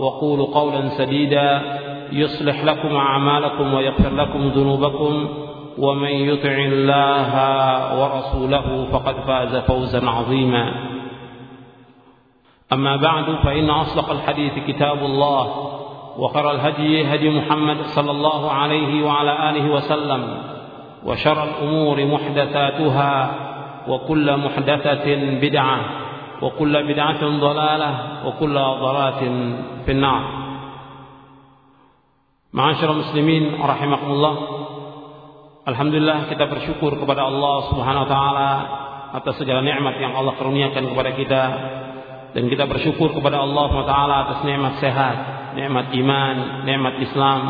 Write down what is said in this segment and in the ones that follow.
وقولوا قولا سديدا. يصلح لكم أعمالكم ويغفر لكم ذنوبكم. ومن يطع الله ورسوله فقد فاز فوزا عظيما. أما بعد فإن أصدق الحديث كتاب الله وخير الهدي هدي محمد صلى الله عليه وعلى آله وسلم وشر الأمور محدثاتها وكل محدثة بدعة. وكل بدعة ضلالة وكل ضلالة في النار معاشر muslimin rahimakumullah Alhamdulillah kita bersyukur kepada Allah Subhanahu wa taala atas segala nikmat yang Allah karuniakan kepada kita dan kita bersyukur kepada Allah Subhanahu wa taala atas nikmat sehat, nikmat iman, nikmat Islam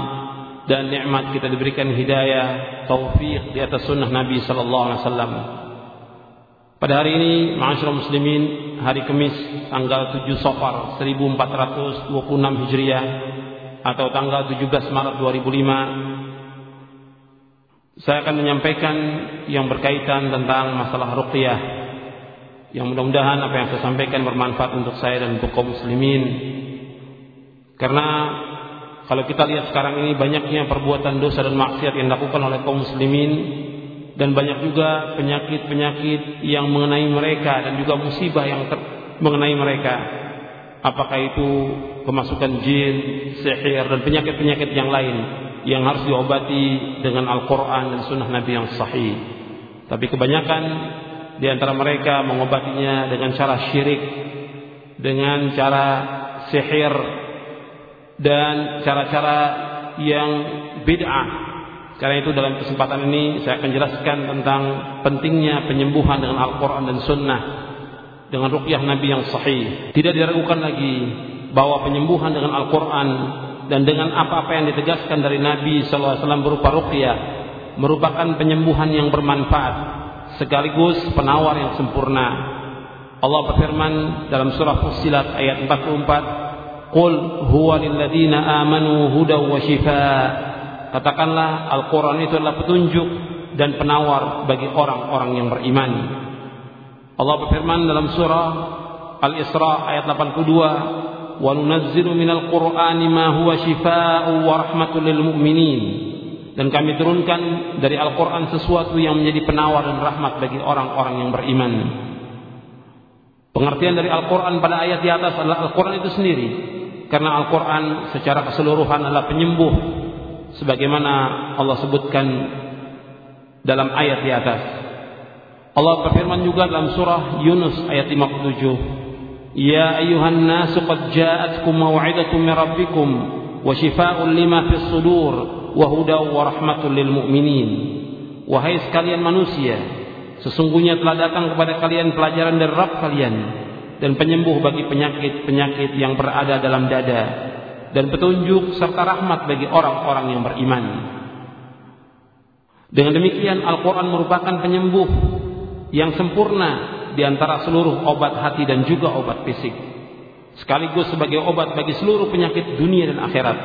dan nikmat kita diberikan hidayah, taufik di atas sunnah Nabi sallallahu alaihi wasallam. Pada hari ini, ma'asyiral muslimin, hari Kamis tanggal 7 Safar 1426 Hijriah atau tanggal 17 Maret 2005 saya akan menyampaikan yang berkaitan tentang masalah ruqyah yang mudah-mudahan apa yang saya sampaikan bermanfaat untuk saya dan untuk kaum muslimin. Karena kalau kita lihat sekarang ini banyaknya perbuatan dosa dan maksiat yang dilakukan oleh kaum muslimin dan banyak juga penyakit-penyakit yang mengenai mereka dan juga musibah yang mengenai mereka apakah itu kemasukan jin, sihir dan penyakit-penyakit yang lain yang harus diobati dengan Al-Quran dan Sunnah Nabi yang sahih. Tapi kebanyakan di antara mereka mengobatinya dengan cara syirik, dengan cara sihir dan cara-cara yang bid'ah. Karena itu dalam kesempatan ini saya akan jelaskan tentang pentingnya penyembuhan dengan Al-Quran dan Sunnah dengan rukyah Nabi yang sahih. Tidak diragukan lagi bahwa penyembuhan dengan Al-Quran dan dengan apa-apa yang ditegaskan dari Nabi SAW berupa ruqyah merupakan penyembuhan yang bermanfaat sekaligus penawar yang sempurna. Allah berfirman dalam surah Fussilat ayat 44, "Qul huwa lilladzina amanu hudaw wa shifaa." Katakanlah Al-Qur'an itu adalah petunjuk dan penawar bagi orang-orang yang beriman. Allah berfirman dalam surah Al-Isra ayat 82, "Wa nunazzilu minal ma huwa shifa wa rahmatul lil. Dan kami turunkan dari Al-Qur'an sesuatu yang menjadi penawar dan rahmat bagi orang-orang yang beriman. Pengertian dari Al-Qur'an pada ayat di atas adalah Al-Qur'an itu sendiri. Karena Al-Qur'an secara keseluruhan adalah penyembuh sebagaimana Allah sebutkan dalam ayat di atas. Allah berfirman juga dalam surah Yunus ayat 57. Ya ayuhan nasu qad ja'atkum maw'idatun min rabbikum wa shifaa'un lima fis sudur wa hudaw wa rahmatun lil mu'minin. Wahai sekalian manusia, sesungguhnya telah datang kepada kalian pelajaran dari Rabb kalian dan penyembuh bagi penyakit-penyakit yang berada dalam dada dan petunjuk serta rahmat bagi orang-orang yang beriman. Dengan demikian Al-Qur'an merupakan penyembuh yang sempurna di antara seluruh obat hati dan juga obat fisik. Sekaligus sebagai obat bagi seluruh penyakit dunia dan akhirat.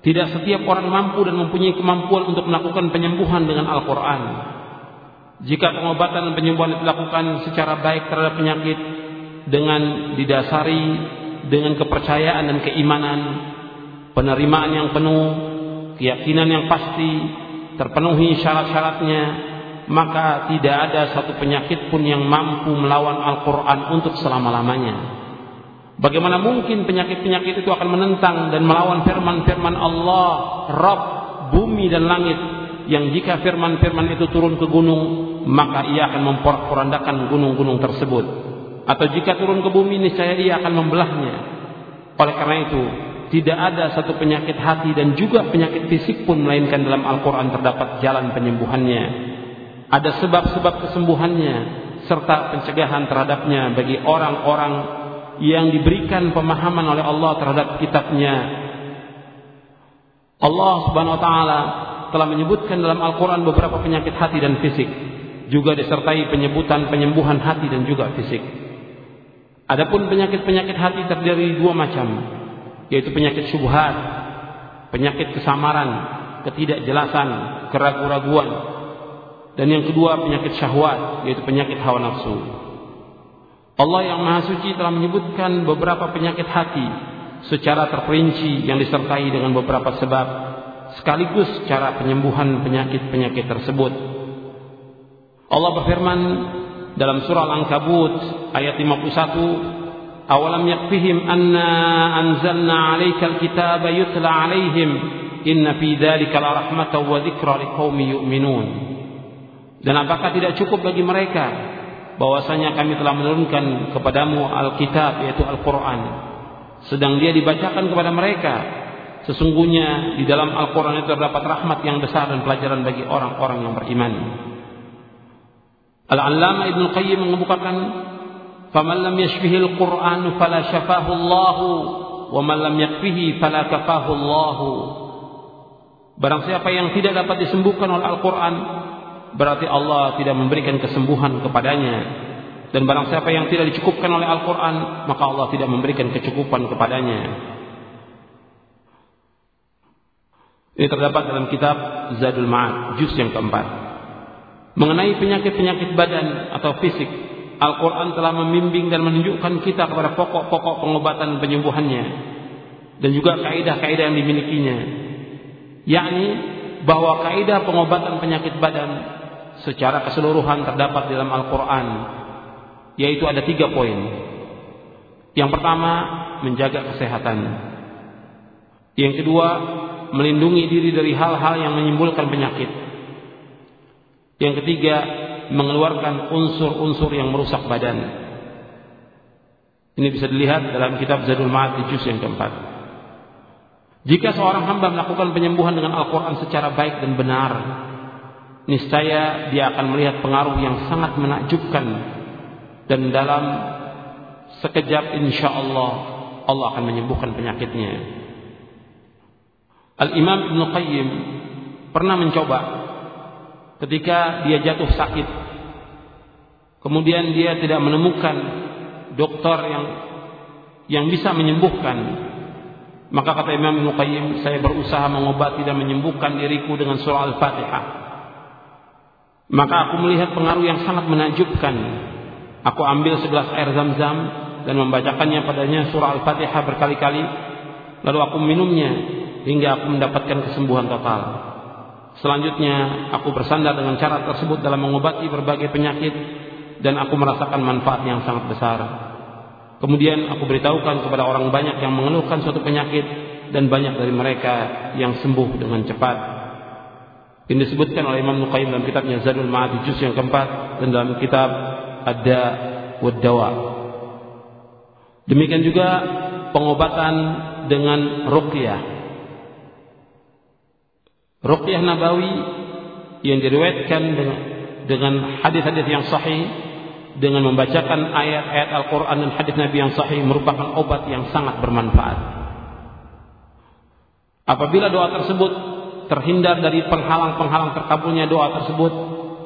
Tidak setiap orang mampu dan mempunyai kemampuan untuk melakukan penyembuhan dengan Al-Quran. Jika pengobatan dan penyembuhan dilakukan secara baik terhadap penyakit dengan didasari dengan kepercayaan dan keimanan, penerimaan yang penuh, keyakinan yang pasti, terpenuhi syarat-syaratnya, maka tidak ada satu penyakit pun yang mampu melawan Al-Quran untuk selama-lamanya. Bagaimana mungkin penyakit-penyakit itu akan menentang dan melawan firman-firman Allah, Rabb bumi dan langit yang jika firman-firman itu turun ke gunung, maka ia akan memporak-porandakan gunung-gunung tersebut. Atau jika turun ke bumi, niscaya ia akan membelahnya. Oleh karena itu, tidak ada satu penyakit hati dan juga penyakit fisik pun melainkan dalam Al-Quran terdapat jalan penyembuhannya. Ada sebab-sebab kesembuhannya serta pencegahan terhadapnya bagi orang-orang yang diberikan pemahaman oleh Allah terhadap kitabnya. Allah Subhanahu wa taala telah menyebutkan dalam Al-Quran beberapa penyakit hati dan fisik. Juga disertai penyebutan penyembuhan hati dan juga fisik. Adapun penyakit-penyakit hati terdiri dua macam, yaitu penyakit syubhat, penyakit kesamaran, ketidakjelasan, keraguan-raguan, dan yang kedua penyakit syahwat, yaitu penyakit hawa nafsu. Allah yang Maha Suci telah menyebutkan beberapa penyakit hati secara terperinci yang disertai dengan beberapa sebab sekaligus cara penyembuhan penyakit-penyakit tersebut. Allah berfirman dalam surah Al-Ankabut ayat 51, "Awalam yakfihim anna anzalna 'alaikal kitaba yutla 'alaihim inna fi dzalika la rahmatan wa dzikra liqaumin yu'minun." Dan apakah tidak cukup bagi mereka bahwasanya kami telah menurunkan kepadamu Alkitab yaitu Al-Qur'an sedang dia dibacakan kepada mereka Sesungguhnya di dalam Al-Quran itu terdapat rahmat yang besar dan pelajaran bagi orang-orang yang beriman. Al-Allama Ibn Qayyim mengemukakan, "Faman lam yashfihi al-Qur'an fala syafahu Allah, wa man lam yakfihi fala kafahu Allah." Barang siapa yang tidak dapat disembuhkan oleh Al-Quran, berarti Allah tidak memberikan kesembuhan kepadanya. Dan barang siapa yang tidak dicukupkan oleh Al-Quran, maka Allah tidak memberikan kecukupan kepadanya. Ini terdapat dalam kitab Zadul Ma'ad, juz yang keempat. Mengenai penyakit-penyakit badan atau fisik, Al-Quran telah membimbing dan menunjukkan kita kepada pokok-pokok pengobatan penyembuhannya. Dan juga kaidah-kaidah yang dimilikinya. Yakni bahwa kaidah pengobatan penyakit badan secara keseluruhan terdapat dalam Al-Quran. Yaitu ada tiga poin. Yang pertama, menjaga kesehatan. Yang kedua, melindungi diri dari hal-hal yang menimbulkan penyakit. Yang ketiga, mengeluarkan unsur-unsur yang merusak badan. Ini bisa dilihat dalam kitab Zadul Ma'ad di juz yang keempat. Jika seorang hamba melakukan penyembuhan dengan Al-Quran secara baik dan benar, niscaya dia akan melihat pengaruh yang sangat menakjubkan dan dalam sekejap insya Allah Allah akan menyembuhkan penyakitnya. Al-Imam Ibn Qayyim pernah mencoba ketika dia jatuh sakit. Kemudian dia tidak menemukan dokter yang yang bisa menyembuhkan. Maka kata Imam Ibn Qayyim, saya berusaha mengobati dan menyembuhkan diriku dengan surah Al-Fatihah. Maka aku melihat pengaruh yang sangat menakjubkan. Aku ambil segelas air zam-zam dan membacakannya padanya surah Al-Fatihah berkali-kali. Lalu aku minumnya hingga aku mendapatkan kesembuhan total. Selanjutnya, aku bersandar dengan cara tersebut dalam mengobati berbagai penyakit dan aku merasakan manfaat yang sangat besar. Kemudian aku beritahukan kepada orang banyak yang mengeluhkan suatu penyakit dan banyak dari mereka yang sembuh dengan cepat. Ini disebutkan oleh Imam Nuqaim dalam kitabnya Zadul Ma'ad juz yang keempat dan dalam kitab Ada wad Dawa. Demikian juga pengobatan dengan ruqyah Ruqyah Nabawi yang diriwayatkan dengan, dengan hadis-hadis yang sahih dengan membacakan ayat-ayat Al-Quran dan hadis Nabi yang sahih merupakan obat yang sangat bermanfaat. Apabila doa tersebut terhindar dari penghalang-penghalang terkabulnya doa tersebut,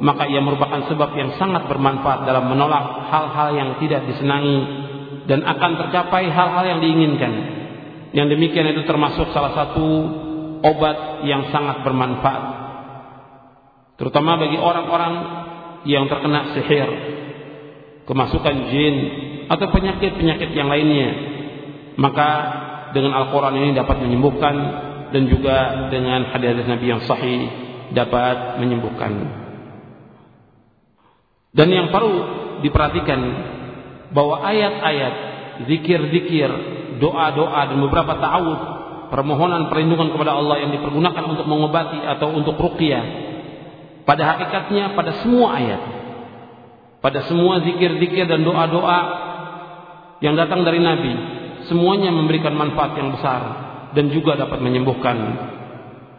maka ia merupakan sebab yang sangat bermanfaat dalam menolak hal-hal yang tidak disenangi dan akan tercapai hal-hal yang diinginkan. Yang demikian itu termasuk salah satu obat yang sangat bermanfaat terutama bagi orang-orang yang terkena sihir kemasukan jin atau penyakit-penyakit yang lainnya maka dengan Al-Quran ini dapat menyembuhkan dan juga dengan hadis Nabi yang sahih dapat menyembuhkan dan yang perlu diperhatikan bahwa ayat-ayat zikir-zikir, doa-doa dan beberapa ta'awud, permohonan perlindungan kepada Allah yang dipergunakan untuk mengobati atau untuk ruqyah. Pada hakikatnya pada semua ayat. Pada semua zikir-zikir dan doa-doa yang datang dari Nabi, semuanya memberikan manfaat yang besar dan juga dapat menyembuhkan.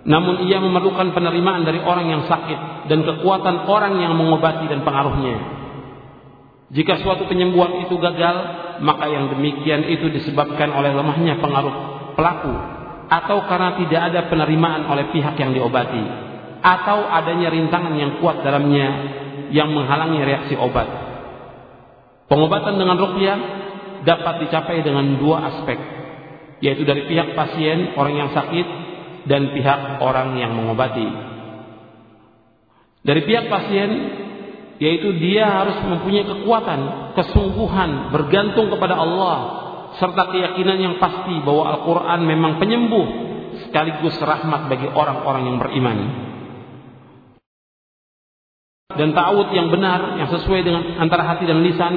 Namun ia memerlukan penerimaan dari orang yang sakit dan kekuatan orang yang mengobati dan pengaruhnya. Jika suatu penyembuhan itu gagal, maka yang demikian itu disebabkan oleh lemahnya pengaruh pelaku atau karena tidak ada penerimaan oleh pihak yang diobati atau adanya rintangan yang kuat dalamnya yang menghalangi reaksi obat. Pengobatan dengan ruqyah dapat dicapai dengan dua aspek, yaitu dari pihak pasien, orang yang sakit, dan pihak orang yang mengobati. Dari pihak pasien, yaitu dia harus mempunyai kekuatan, kesungguhan, bergantung kepada Allah serta keyakinan yang pasti bahwa Al-Qur'an memang penyembuh sekaligus rahmat bagi orang-orang yang beriman. Dan ta'awud yang benar yang sesuai dengan antara hati dan lisan,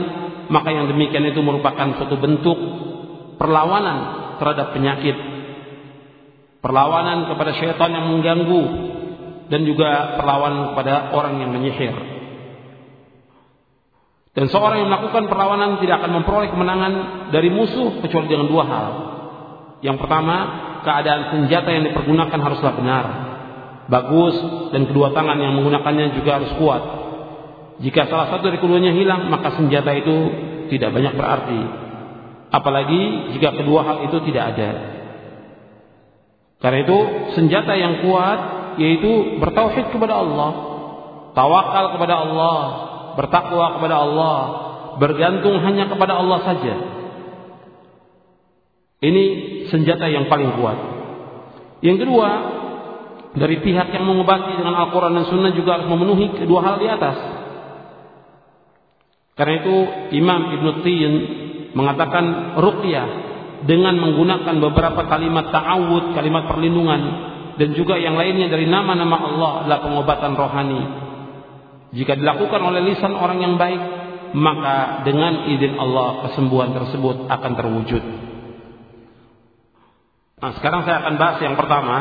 maka yang demikian itu merupakan suatu bentuk perlawanan terhadap penyakit. Perlawanan kepada syaitan yang mengganggu dan juga perlawanan kepada orang yang menyihir. Dan seorang yang melakukan perlawanan tidak akan memperoleh kemenangan dari musuh kecuali dengan dua hal. Yang pertama, keadaan senjata yang dipergunakan haruslah benar, bagus, dan kedua tangan yang menggunakannya juga harus kuat. Jika salah satu dari keduanya hilang, maka senjata itu tidak banyak berarti. Apalagi jika kedua hal itu tidak ada. Karena itu senjata yang kuat yaitu bertauhid kepada Allah, tawakal kepada Allah, bertakwa kepada Allah, bergantung hanya kepada Allah saja. Ini senjata yang paling kuat. Yang kedua, dari pihak yang mengobati dengan Al-Quran dan Sunnah juga harus memenuhi kedua hal di atas. Karena itu Imam Ibn Tin mengatakan ruqyah dengan menggunakan beberapa kalimat ta'awud, kalimat perlindungan dan juga yang lainnya dari nama-nama Allah adalah pengobatan rohani jika dilakukan oleh lisan orang yang baik, maka dengan izin Allah kesembuhan tersebut akan terwujud. Nah, sekarang saya akan bahas yang pertama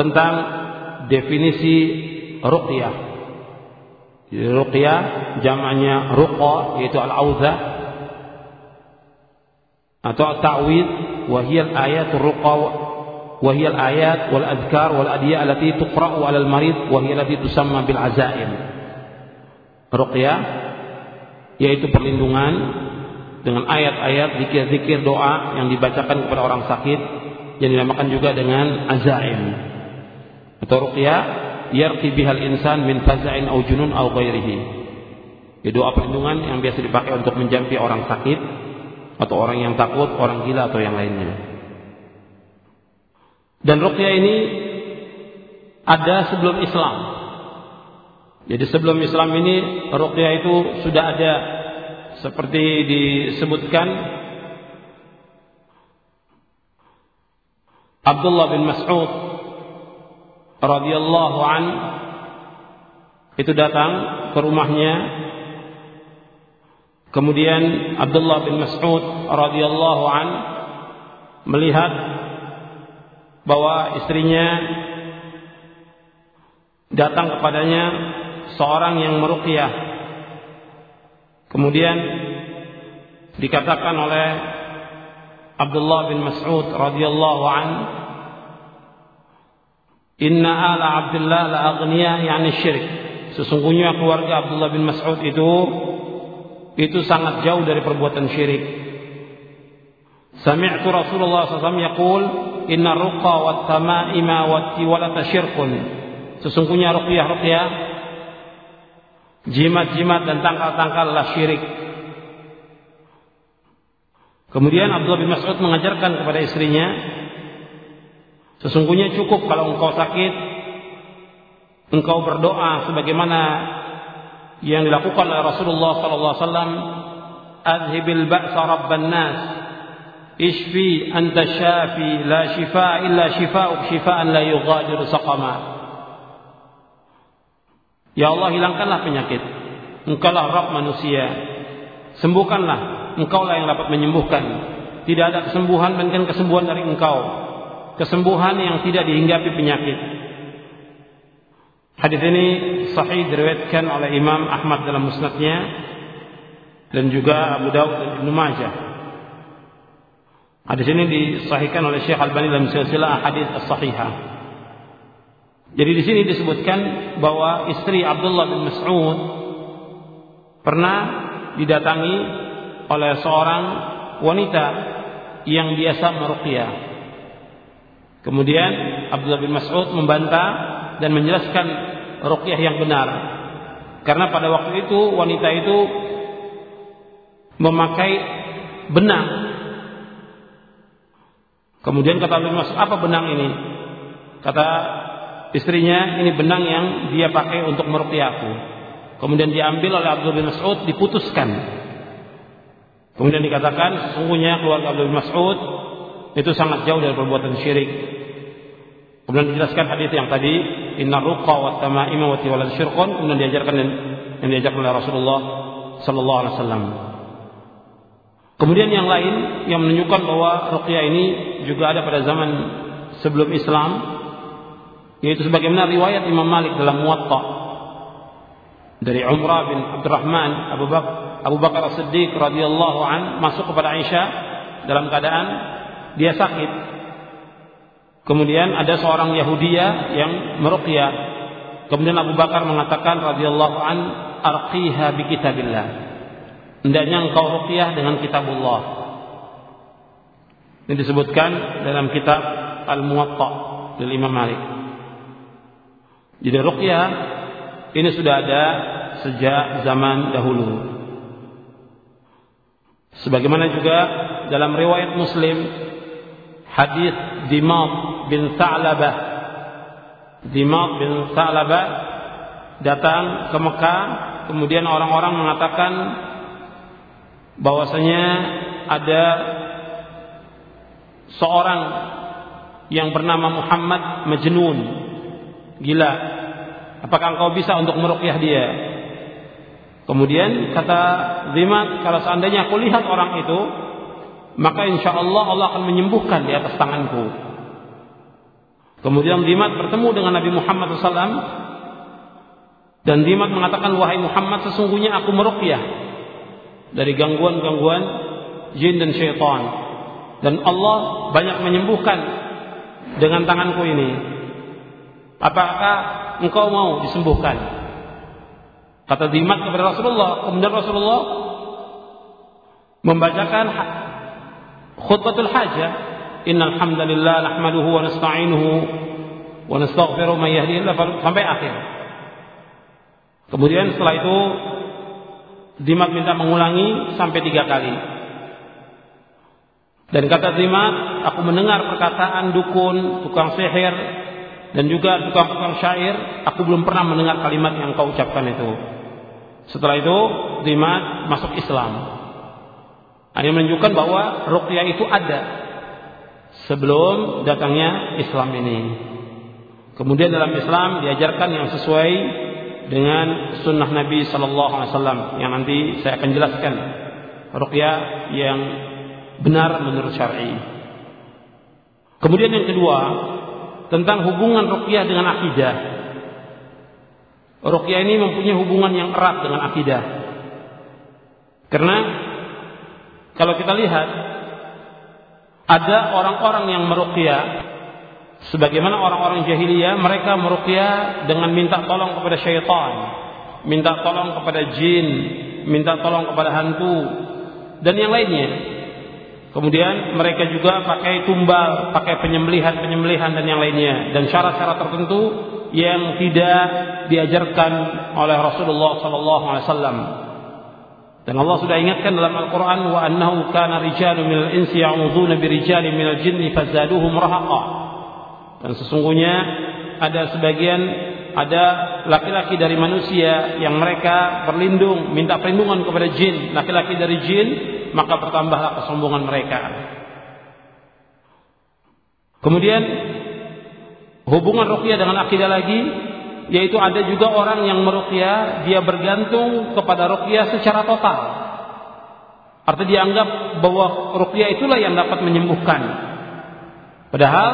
tentang definisi ruqyah. Ruqyah jamaknya ruqa yaitu al-auza atau ta'wid wa hiya al-ayat ruqa wa hiya al-ayat wal adhkar wal adiya allati tuqra'u 'ala al-marid wa hiya allati tusamma bil azaim. Ruqyah yaitu perlindungan dengan ayat-ayat zikir-zikir doa yang dibacakan kepada orang sakit yang dinamakan juga dengan azaim. Atau ruqyah yarqi bihal insan min faza'in au junun au ghairihi. Doa perlindungan yang biasa dipakai untuk menjampi orang sakit atau orang yang takut, orang gila atau yang lainnya. Dan ruqyah ini ada sebelum Islam. Jadi sebelum Islam ini ruqyah itu sudah ada seperti disebutkan Abdullah bin Mas'ud radhiyallahu an itu datang ke rumahnya kemudian Abdullah bin Mas'ud radhiyallahu an melihat bahwa istrinya datang kepadanya seorang yang meruqyah. Kemudian dikatakan oleh Abdullah bin Mas'ud radhiyallahu an Inna ala Abdullah la aghniya yani syirik. Sesungguhnya keluarga Abdullah bin Mas'ud itu itu sangat jauh dari perbuatan syirik. Sami'tu Rasulullah SAW yaqul inna ruqa wa tamaima wa tiwalata syirkun. Sesungguhnya ruqyah-ruqyah Jimat-jimat dan tangkal-tangkal lah syirik. Kemudian Abdullah bin Mas'ud mengajarkan kepada istrinya, sesungguhnya cukup kalau engkau sakit, engkau berdoa sebagaimana yang dilakukan oleh Rasulullah sallallahu alaihi "Adhibil ba'sa rabban nas, ishfi anta syafi, la shifa illa shifa'uk shifaan la yughadiru saqama." Ya Allah hilangkanlah penyakit. Engkaulah Rabb manusia. Sembuhkanlah. Engkaulah yang dapat menyembuhkan. Tidak ada kesembuhan melainkan kesembuhan dari engkau. Kesembuhan yang tidak dihinggapi penyakit. Hadis ini sahih diriwayatkan oleh Imam Ahmad dalam musnadnya dan juga Abu Dawud dan Ibnu Majah. Hadis ini disahihkan oleh Syekh Al-Albani dalam silsilah hadis as-sahihah. Jadi di sini disebutkan bahwa istri Abdullah bin Mas'ud pernah didatangi oleh seorang wanita yang biasa meruqyah. Kemudian Abdullah bin Mas'ud membantah dan menjelaskan ruqyah yang benar. Karena pada waktu itu wanita itu memakai benang. Kemudian kata bin Mas'ud, "Apa benang ini?" Kata istrinya, "Ini benang yang dia pakai untuk meruqyahku." Kemudian diambil oleh Abdullah bin Mas'ud, diputuskan Kemudian dikatakan sesungguhnya keluarga Abdul bin Mas'ud itu sangat jauh dari perbuatan syirik. Kemudian dijelaskan hadis yang tadi, inna ruqa wa tamaima wa tiwalad syirkun, kemudian diajarkan yang diajarkan oleh Rasulullah sallallahu alaihi wasallam. Kemudian yang lain yang menunjukkan bahwa ruqyah ini juga ada pada zaman sebelum Islam yaitu sebagaimana riwayat Imam Malik dalam Muwatta dari Umrah bin Abdurrahman Abu Bakar Abu Bakar As-Siddiq radhiyallahu an masuk kepada Aisyah dalam keadaan dia sakit. Kemudian ada seorang Yahudia yang meruqyah. Kemudian Abu Bakar mengatakan radhiyallahu an arqiha bi kitabillah. Hendaknya engkau ruqyah dengan kitabullah. Ini disebutkan dalam kitab Al-Muwatta dari Imam Malik. Jadi ruqyah ini sudah ada sejak zaman dahulu. Sebagaimana juga dalam riwayat Muslim hadis Dimad bin Sa'labah. Dimad bin Sa'labah datang ke Mekah. Kemudian orang-orang mengatakan bahwasanya ada seorang yang bernama Muhammad Majnun. Gila. Apakah engkau bisa untuk meruqyah dia? Kemudian kata Zimat, kalau seandainya aku lihat orang itu, maka insya Allah Allah akan menyembuhkan di atas tanganku. Kemudian Zimat bertemu dengan Nabi Muhammad SAW dan Zimat mengatakan wahai Muhammad sesungguhnya aku meruqyah dari gangguan-gangguan jin dan syaitan dan Allah banyak menyembuhkan dengan tanganku ini. Apakah engkau mau disembuhkan? Kata Dimat kepada Rasulullah. Kemudian Rasulullah membacakan khutbatul hajah. Innal hamdalillah nahmaduhu wa nasta'inuhu wa nastaghfiruh man yahdihillah sampai akhir. Kemudian setelah itu Dimat minta mengulangi sampai tiga kali. Dan kata Dimat, aku mendengar perkataan dukun, tukang sihir, dan juga tukang-tukang syair, aku belum pernah mendengar kalimat yang kau ucapkan itu. Setelah itu Dimat masuk Islam. Ini menunjukkan bahwa ruqyah itu ada sebelum datangnya Islam ini. Kemudian dalam Islam diajarkan yang sesuai dengan sunnah Nabi Sallallahu Alaihi Wasallam yang nanti saya akan jelaskan ruqyah yang benar menurut syar'i. Kemudian yang kedua tentang hubungan ruqyah dengan akidah. Ruqyah ini mempunyai hubungan yang erat dengan akidah. Karena kalau kita lihat ada orang-orang yang meruqyah sebagaimana orang-orang jahiliyah mereka meruqyah dengan minta tolong kepada syaitan, minta tolong kepada jin, minta tolong kepada hantu dan yang lainnya. Kemudian mereka juga pakai tumbal, pakai penyembelihan-penyembelihan dan yang lainnya dan syarat-syarat tertentu yang tidak diajarkan oleh Rasulullah sallallahu alaihi wasallam. Dan Allah sudah ingatkan dalam Al-Qur'an wa annahu kana rijalun minal insi ya'udzuuna rijalin minal jinni fazaduhum rahaqa. Dan sesungguhnya ada sebagian ada laki-laki dari manusia yang mereka berlindung minta perlindungan kepada jin, laki-laki dari jin, maka bertambahlah kesombongan mereka. Kemudian Hubungan ruqyah dengan akidah lagi yaitu ada juga orang yang meruqyah dia bergantung kepada ruqyah secara total. Artinya dianggap bahwa ruqyah itulah yang dapat menyembuhkan. Padahal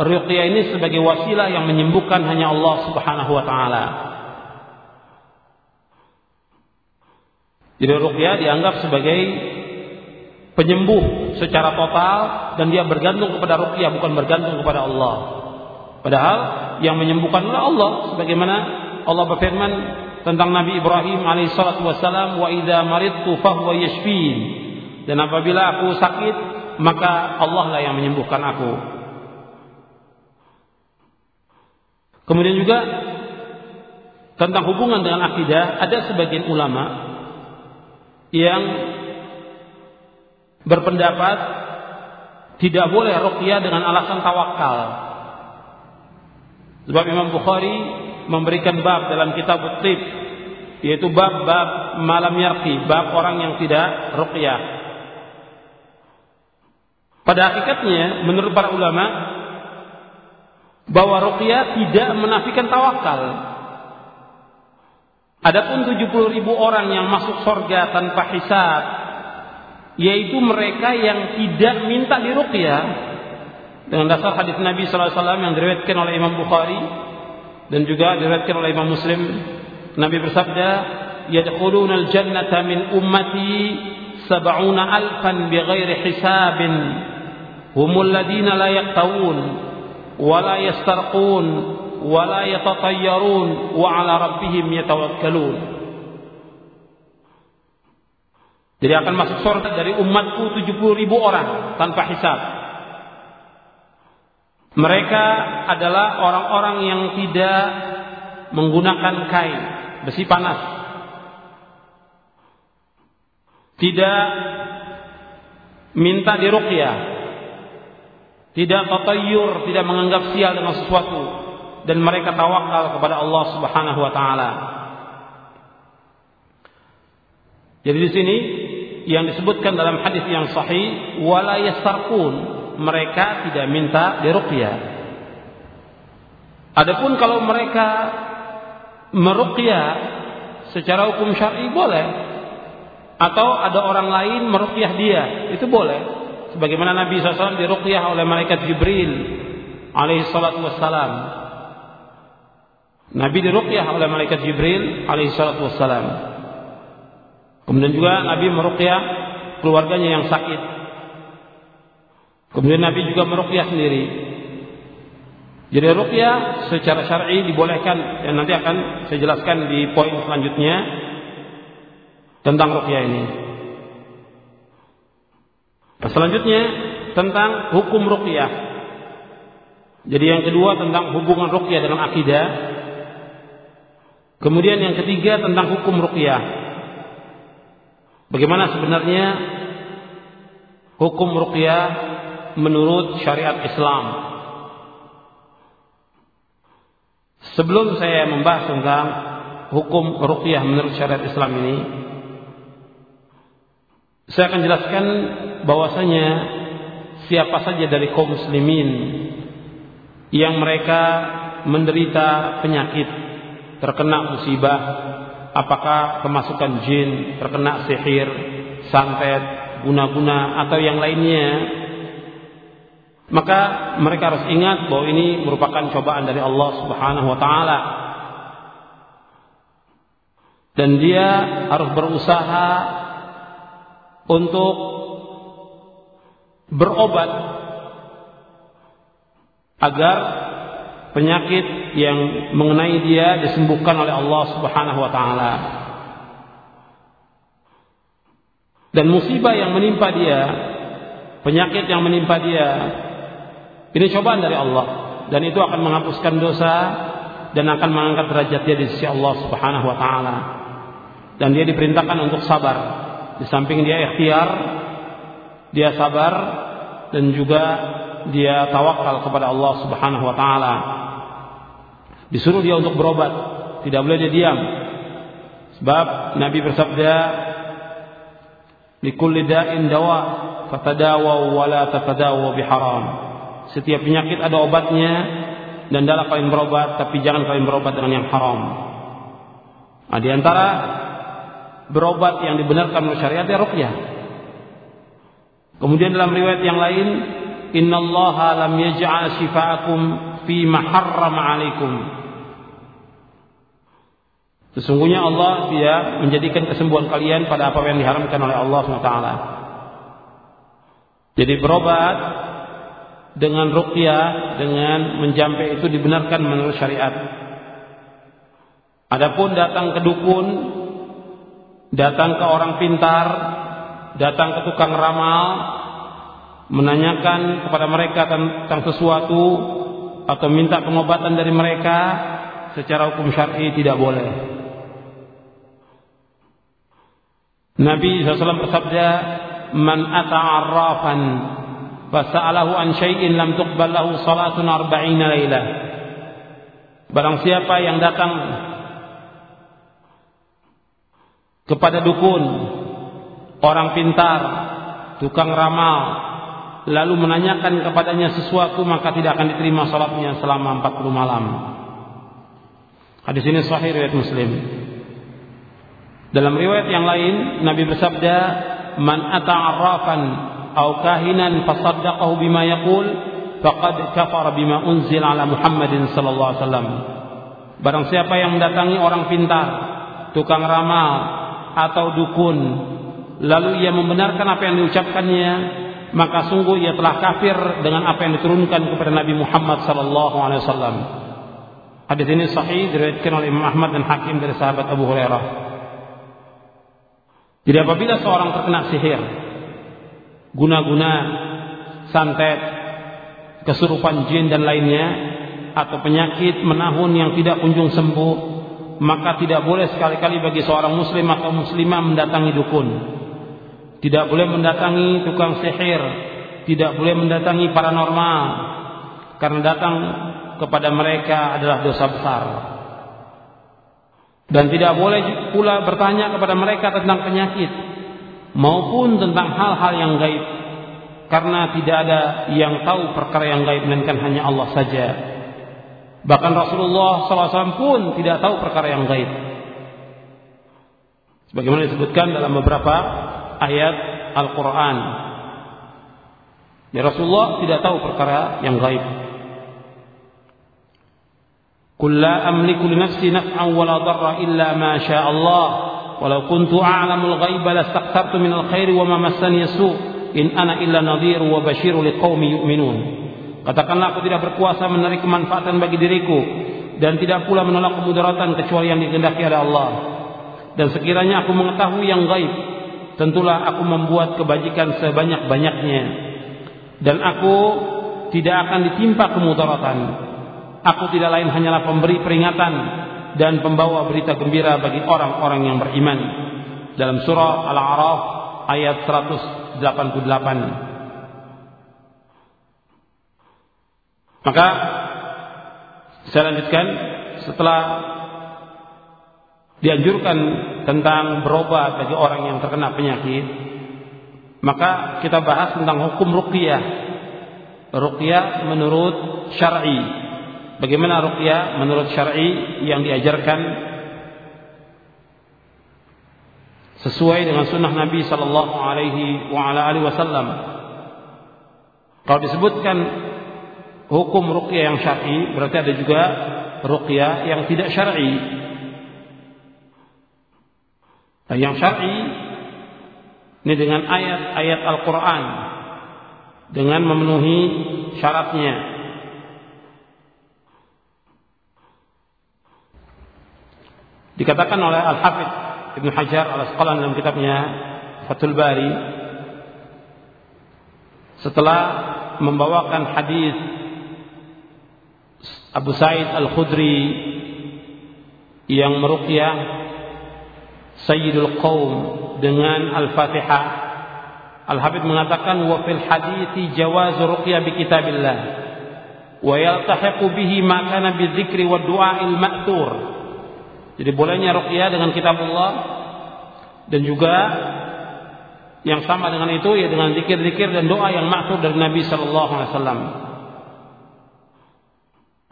ruqyah ini sebagai wasilah yang menyembuhkan hanya Allah Subhanahu wa taala. Jadi ruqyah dianggap sebagai penyembuh secara total dan dia bergantung kepada ruqyah bukan bergantung kepada Allah. Padahal yang menyembuhkan adalah Allah. Sebagaimana Allah berfirman tentang Nabi Ibrahim alaihissalatu wassalam wa idza maridtu fahuwa yashfin. Dan apabila aku sakit maka Allah lah yang menyembuhkan aku. Kemudian juga tentang hubungan dengan akidah ada sebagian ulama yang berpendapat tidak boleh ruqyah dengan alasan tawakal sebab Imam Bukhari memberikan bab dalam kitab Tib yaitu bab-bab malam yarki, bab orang yang tidak ruqyah. Pada hakikatnya menurut para ulama bahwa ruqyah tidak menafikan tawakal. Adapun 70 ribu orang yang masuk surga tanpa hisab yaitu mereka yang tidak minta diruqyah dengan dasar hadis Nabi SAW yang diriwayatkan oleh Imam Bukhari dan juga diriwayatkan oleh Imam Muslim Nabi bersabda yadkhuluna al-jannata min ummati sab'una alfan bighairi hisabin humul ladina la yaqtawun wa la yastarqun wa la yatatayyarun wa ala rabbihim yatawakkalun Jadi akan masuk surga dari umatku 70 ribu orang tanpa hisab. Mereka adalah orang-orang yang tidak menggunakan kain besi panas. Tidak minta diruqyah. Tidak tatayur, tidak menganggap sial dengan sesuatu dan mereka tawakal kepada Allah Subhanahu wa taala. Jadi di sini yang disebutkan dalam hadis yang sahih wala yasarqun mereka tidak minta diruqyah. Adapun kalau mereka meruqyah secara hukum syar'i boleh atau ada orang lain meruqyah dia, itu boleh. Sebagaimana Nabi SAW diruqyah oleh malaikat Jibril alaihi salatu wassalam. Nabi diruqyah oleh malaikat Jibril alaihi salatu wassalam. Kemudian juga Nabi meruqyah keluarganya yang sakit Kemudian Nabi juga meruqyah sendiri. Jadi ruqyah secara syar'i dibolehkan dan nanti akan saya jelaskan di poin selanjutnya tentang ruqyah ini. Nah, selanjutnya tentang hukum ruqyah. Jadi yang kedua tentang hubungan ruqyah dengan akidah. Kemudian yang ketiga tentang hukum ruqyah. Bagaimana sebenarnya hukum ruqyah menurut syariat Islam. Sebelum saya membahas tentang hukum ruqyah menurut syariat Islam ini, saya akan jelaskan bahwasanya siapa saja dari kaum muslimin yang mereka menderita penyakit, terkena musibah, apakah kemasukan jin, terkena sihir, santet, guna-guna atau yang lainnya maka mereka harus ingat bahwa ini merupakan cobaan dari Allah Subhanahu wa taala. Dan dia harus berusaha untuk berobat agar penyakit yang mengenai dia disembuhkan oleh Allah Subhanahu wa taala. Dan musibah yang menimpa dia, penyakit yang menimpa dia ini cobaan dari Allah dan itu akan menghapuskan dosa dan akan mengangkat derajat dia di sisi Allah Subhanahu wa taala. Dan dia diperintahkan untuk sabar. Di samping dia ikhtiar, dia sabar dan juga dia tawakal kepada Allah Subhanahu wa taala. Disuruh dia untuk berobat, tidak boleh dia diam. Sebab Nabi bersabda, "Likulli da'in dawa, fatadawu wa la tatadawu biharam." Setiap penyakit ada obatnya dan dalam kalian berobat, tapi jangan kalian berobat dengan yang haram. Nah, di antara berobat yang dibenarkan oleh syariat ya ruqyah. Kemudian dalam riwayat yang lain, Inna Allah lam yaj'al shifaakum fi maharram alaikum. Sesungguhnya Allah tidak menjadikan kesembuhan kalian pada apa yang diharamkan oleh Allah SWT. Jadi berobat dengan ruqyah, dengan menjampe itu dibenarkan menurut syariat. Adapun datang ke dukun, datang ke orang pintar, datang ke tukang ramal, menanyakan kepada mereka tentang sesuatu atau minta pengobatan dari mereka secara hukum syar'i tidak boleh. Nabi SAW bersabda, "Man ata'arrafan fasa'alahu an syai'in lam tuqbal lahu salatun arba'ina lailah." Barang siapa yang datang kepada dukun, orang pintar, tukang ramal, lalu menanyakan kepadanya sesuatu maka tidak akan diterima salatnya selama 40 malam. Hadis ini sahih riwayat Muslim. Dalam riwayat yang lain Nabi bersabda, "Man ata'arrafan aw kahinan fasaddaqahu bima yaqul faqad kafara bima unzil ala Muhammadin sallallahu alaihi wasallam." Barang siapa yang mendatangi orang pintar, tukang ramal atau dukun, lalu ia membenarkan apa yang diucapkannya, maka sungguh ia telah kafir dengan apa yang diturunkan kepada Nabi Muhammad sallallahu alaihi wasallam. Hadis ini sahih diriwayatkan oleh Imam Ahmad dan Hakim dari sahabat Abu Hurairah. Jadi apabila seorang terkena sihir, guna-guna, santet, kesurupan jin dan lainnya, atau penyakit menahun yang tidak kunjung sembuh, maka tidak boleh sekali-kali bagi seorang muslim atau muslimah mendatangi dukun. Tidak boleh mendatangi tukang sihir, tidak boleh mendatangi paranormal, karena datang kepada mereka adalah dosa besar. Dan tidak boleh pula bertanya kepada mereka tentang penyakit maupun tentang hal-hal yang gaib. Karena tidak ada yang tahu perkara yang gaib melainkan hanya Allah saja. Bahkan Rasulullah SAW pun tidak tahu perkara yang gaib. Sebagaimana disebutkan dalam beberapa ayat Al-Quran. Ya Rasulullah tidak tahu perkara yang gaib. Kulla amliku li nafsi naf'an wala darra illa ma Allah walau kuntu a'lamul ghaiba lastaqtartu minal khairi wa ma massani su' in ana illa nadhiru wa basyiru liqaumi yu'minun. Katakanlah aku tidak berkuasa menarik kemanfaatan bagi diriku dan tidak pula menolak kemudaratan kecuali yang dikehendaki oleh Allah. Dan sekiranya aku mengetahui yang gaib tentulah aku membuat kebajikan sebanyak-banyaknya. Dan aku tidak akan ditimpa kemudaratan. Aku tidak lain hanyalah pemberi peringatan dan pembawa berita gembira bagi orang-orang yang beriman. Dalam surah Al-A'raf ayat 188. Maka saya lanjutkan setelah dianjurkan tentang berobat bagi orang yang terkena penyakit, maka kita bahas tentang hukum ruqyah. Ruqyah menurut syar'i Bagaimana ruqyah menurut syar'i yang diajarkan sesuai dengan sunnah Nabi sallallahu alaihi wa ala alihi wasallam. Kalau disebutkan hukum ruqyah yang syar'i, berarti ada juga ruqyah yang tidak syar'i. Nah, yang syar'i ini dengan ayat-ayat Al-Qur'an dengan memenuhi syaratnya Dikatakan oleh Al-Hafidh Ibn Hajar al-Asqalan dalam kitabnya Fathul Bari setelah membawakan hadis Abu Sa'id Al-Khudri yang meruqyah Sayyidul Qaum dengan Al-Fatihah Al-Habib mengatakan wa fil hadithi jawaz ruqyah bi kitabillah wa yaltahiqu bihi ma kana bi dzikri wa du'a'il ma'thur jadi bolehnya ruqyah dengan kitab Allah dan juga yang sama dengan itu ya dengan zikir-zikir dan doa yang maksud dari Nabi sallallahu alaihi wasallam.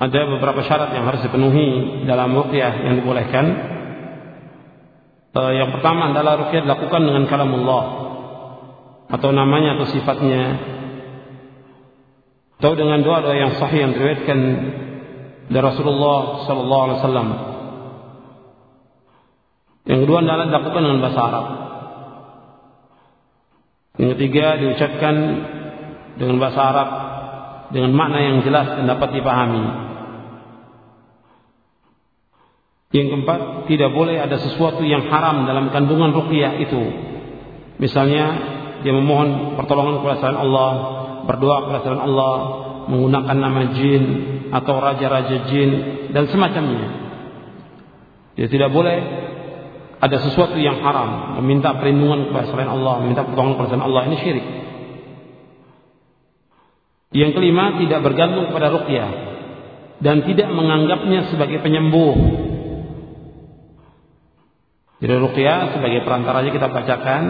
Ada beberapa syarat yang harus dipenuhi dalam ruqyah yang dibolehkan. Uh, yang pertama adalah ruqyah dilakukan dengan kalam Allah. atau namanya atau sifatnya atau dengan doa-doa yang sahih yang diriwayatkan dari Rasulullah sallallahu alaihi wasallam. Yang kedua adalah dilakukan dengan bahasa Arab. Yang ketiga diucapkan dengan bahasa Arab dengan makna yang jelas dan dapat dipahami. Yang keempat, tidak boleh ada sesuatu yang haram dalam kandungan ruqyah itu. Misalnya, dia memohon pertolongan kepada selain Allah, berdoa kepada selain Allah, menggunakan nama jin atau raja-raja jin dan semacamnya. Dia tidak boleh ada sesuatu yang haram, meminta perlindungan kepada selain Allah, meminta pertolongan kepada selain Allah ini syirik. Yang kelima, tidak bergantung pada ruqyah dan tidak menganggapnya sebagai penyembuh jadi ruqyah sebagai perantara aja kita bacakan,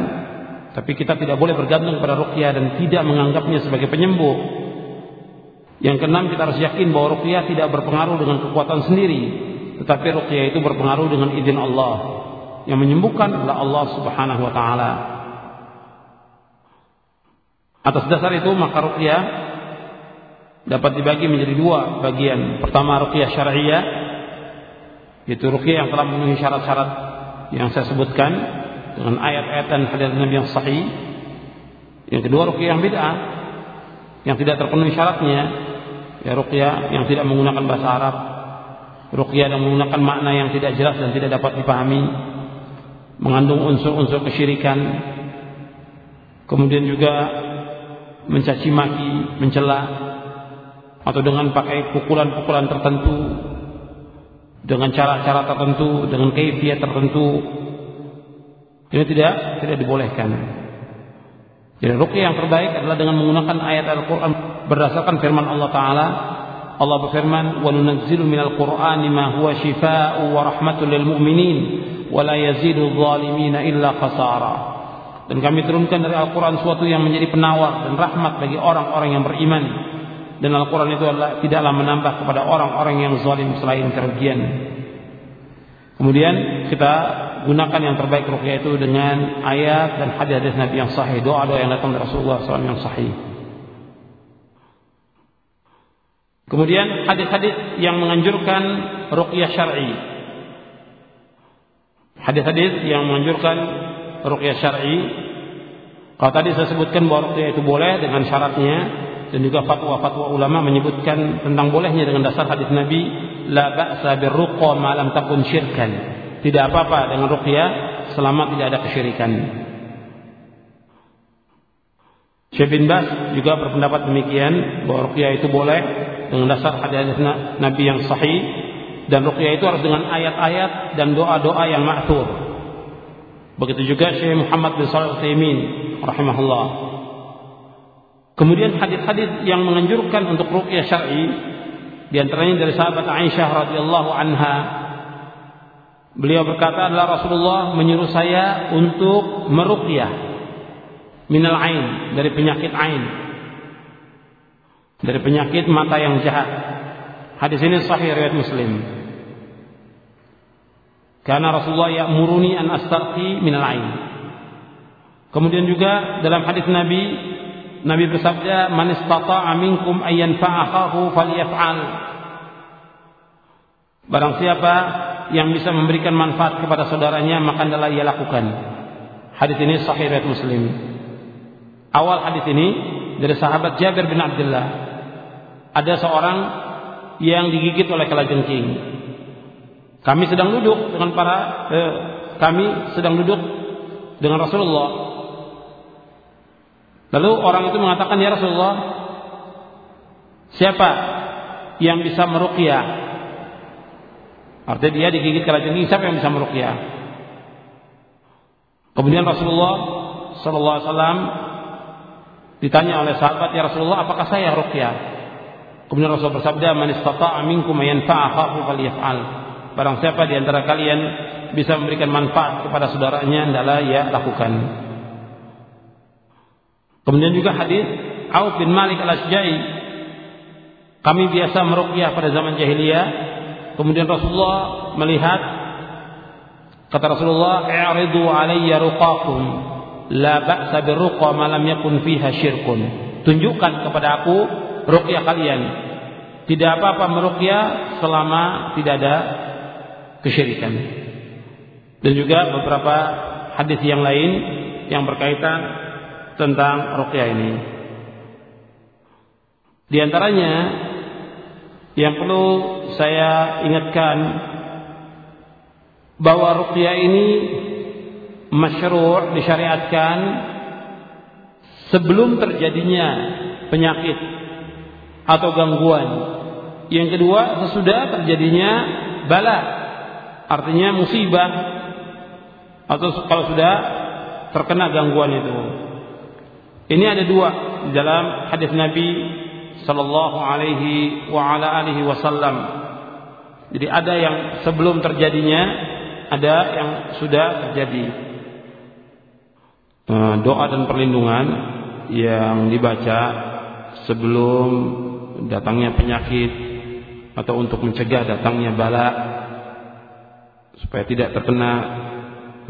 tapi kita tidak boleh bergantung pada ruqyah dan tidak menganggapnya sebagai penyembuh. Yang keenam kita harus yakin bahwa ruqyah tidak berpengaruh dengan kekuatan sendiri, tetapi ruqyah itu berpengaruh dengan izin Allah. Yang menyembuhkan adalah Allah Subhanahu wa taala. Atas dasar itu maka ruqyah dapat dibagi menjadi dua bagian. Pertama ruqyah syariah, yaitu ruqyah yang telah memenuhi syarat-syarat yang saya sebutkan dengan ayat-ayat dan hadis Nabi yang sahih. Yang kedua ruqyah yang bid'ah yang tidak terpenuhi syaratnya ya ruqyah yang tidak menggunakan bahasa Arab, ruqyah yang menggunakan makna yang tidak jelas dan tidak dapat dipahami, mengandung unsur-unsur kesyirikan. Kemudian juga mencaci maki, mencela atau dengan pakai pukulan-pukulan tertentu dengan cara-cara tertentu, dengan kaifiat tertentu. Ini tidak tidak dibolehkan. Jadi ruqyah yang terbaik adalah dengan menggunakan ayat Al-Qur'an berdasarkan firman Allah taala. Allah berfirman, "Wa nunazzilu minal Qur'ani ma huwa shifaa'u wa rahmatun lil mu'minin wa la yazidu dhalimina illa khasara." Dan kami turunkan dari Al-Quran suatu yang menjadi penawar dan rahmat bagi orang-orang yang beriman dan Al-Quran itu adalah tidaklah menambah kepada orang-orang yang zalim selain kerugian. Kemudian kita gunakan yang terbaik rukyah itu dengan ayat dan hadis-hadis Nabi yang sahih, doa-doa yang datang dari Rasulullah SAW yang sahih. Kemudian hadis-hadis yang menganjurkan rukyah syar'i. Hadis-hadis yang menganjurkan rukyah syar'i. Kalau tadi saya sebutkan bahwa rukyah itu boleh dengan syaratnya dan juga fatwa-fatwa ulama menyebutkan tentang bolehnya dengan dasar hadis Nabi la ba'sa birruqa ma lam takun syirkan. Tidak apa-apa dengan ruqyah selama tidak ada kesyirikan. Syekh bin Bas juga berpendapat demikian bahwa ruqyah itu boleh dengan dasar hadis Nabi yang sahih dan ruqyah itu harus dengan ayat-ayat dan doa-doa yang ma'thur. Begitu juga Syekh Muhammad bin Shalih Al-Utsaimin rahimahullah. Kemudian hadis-hadis yang menganjurkan untuk ruqyah syar'i di antaranya dari sahabat Aisyah radhiyallahu anha. Beliau berkata adalah Rasulullah menyuruh saya untuk meruqyah minal ain dari penyakit ain. Dari penyakit mata yang jahat. Hadis ini sahih riwayat Muslim karena Rasulullah ya'muruni an astarqi minal ain kemudian juga dalam hadis Nabi Nabi bersabda, "Man istata'a minkum ayyan fa'akhahu falyaf'al." Barang siapa yang bisa memberikan manfaat kepada saudaranya, maka adalah ia lakukan. Hadis ini sahih riwayat Muslim. Awal hadis ini dari sahabat Jabir bin Abdullah. Ada seorang yang digigit oleh kalajengking. Kami sedang duduk dengan para eh, kami sedang duduk dengan Rasulullah Lalu orang itu mengatakan, "Ya Rasulullah, siapa yang bisa meruqyah?" Artinya dia digigit kalajengking, siapa yang bisa meruqyah? Kemudian Rasulullah sallallahu alaihi wasallam ditanya oleh sahabat, "Ya Rasulullah, apakah saya ruqyah?" Kemudian Rasul bersabda, "Man istata'a minkum yanfa'ahu falyaf'al." Barang siapa di antara kalian bisa memberikan manfaat kepada saudaranya, hendaklah ia lakukan. Kemudian juga hadis Auf bin Malik al-Asjai. Kami biasa meruqyah pada zaman jahiliyah. Kemudian Rasulullah melihat kata Rasulullah, "I'ridu alayya ruqakum." la ba'sa birruqa ma lam yakun fiha syirkun. Tunjukkan kepada aku ruqyah kalian. Tidak apa-apa meruqyah selama tidak ada kesyirikan. Dan juga beberapa hadis yang lain yang berkaitan tentang ruqyah ini. Di antaranya yang perlu saya ingatkan bahwa ruqyah ini masyru' disyariatkan sebelum terjadinya penyakit atau gangguan. Yang kedua, sesudah terjadinya bala, artinya musibah atau kalau sudah terkena gangguan itu. Ini ada dua dalam hadis Nabi sallallahu alaihi wasallam. Jadi ada yang sebelum terjadinya, ada yang sudah terjadi. Eh, doa dan perlindungan yang dibaca sebelum datangnya penyakit atau untuk mencegah datangnya bala supaya tidak terkena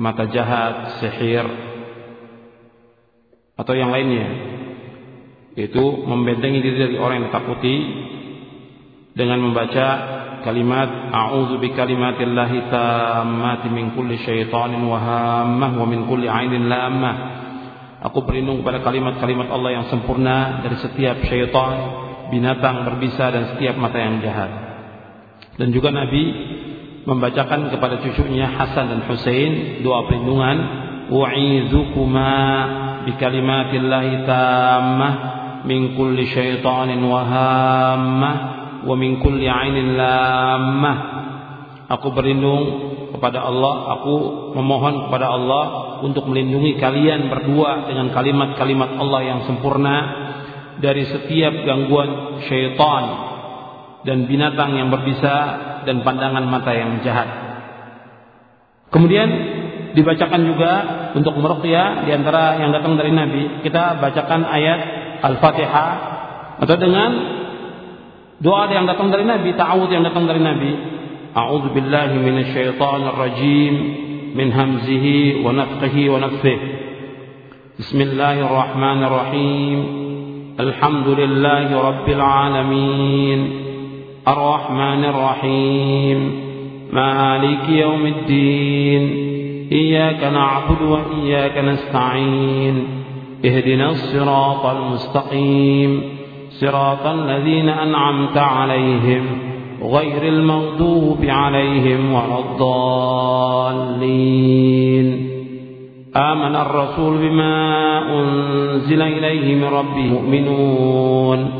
mata jahat, sihir atau yang lainnya yaitu membentengi diri dari orang yang ditakuti dengan membaca kalimat a'udzu bikalimatillahi tammati min kulli syaitanin wa hammah wa min kulli ainin lamah Aku berlindung kepada kalimat-kalimat Allah yang sempurna dari setiap syaitan, binatang berbisa dan setiap mata yang jahat. Dan juga Nabi membacakan kepada cucunya Hasan dan Hussein doa perlindungan, "U'izukuma bi kalimatillahi tammah min kulli syaitanin wa hammah wa min kulli 'ainin lammah." Aku berlindung kepada Allah, aku memohon kepada Allah untuk melindungi kalian berdua dengan kalimat-kalimat Allah yang sempurna dari setiap gangguan syaitan dan binatang yang berbisa dan pandangan mata yang jahat. Kemudian dibacakan juga untuk meruqyah di antara yang datang dari Nabi, kita bacakan ayat Al-Fatihah atau dengan doa yang datang dari Nabi, ta'awudz yang datang dari Nabi. A'udzu billahi minasyaitonir rajim min hamzihi wa nafthihi wa nafthihi. Bismillahirrahmanirrahim. Alhamdulillahi alamin. الرحمن الرحيم. مالك يوم الدين. إياك نعبد وإياك نستعين. اهدنا الصراط المستقيم. صراط الذين أنعمت عليهم غير المغضوب عليهم ولا الضالين. آمن الرسول بما أنزل إليه من ربه مؤمنون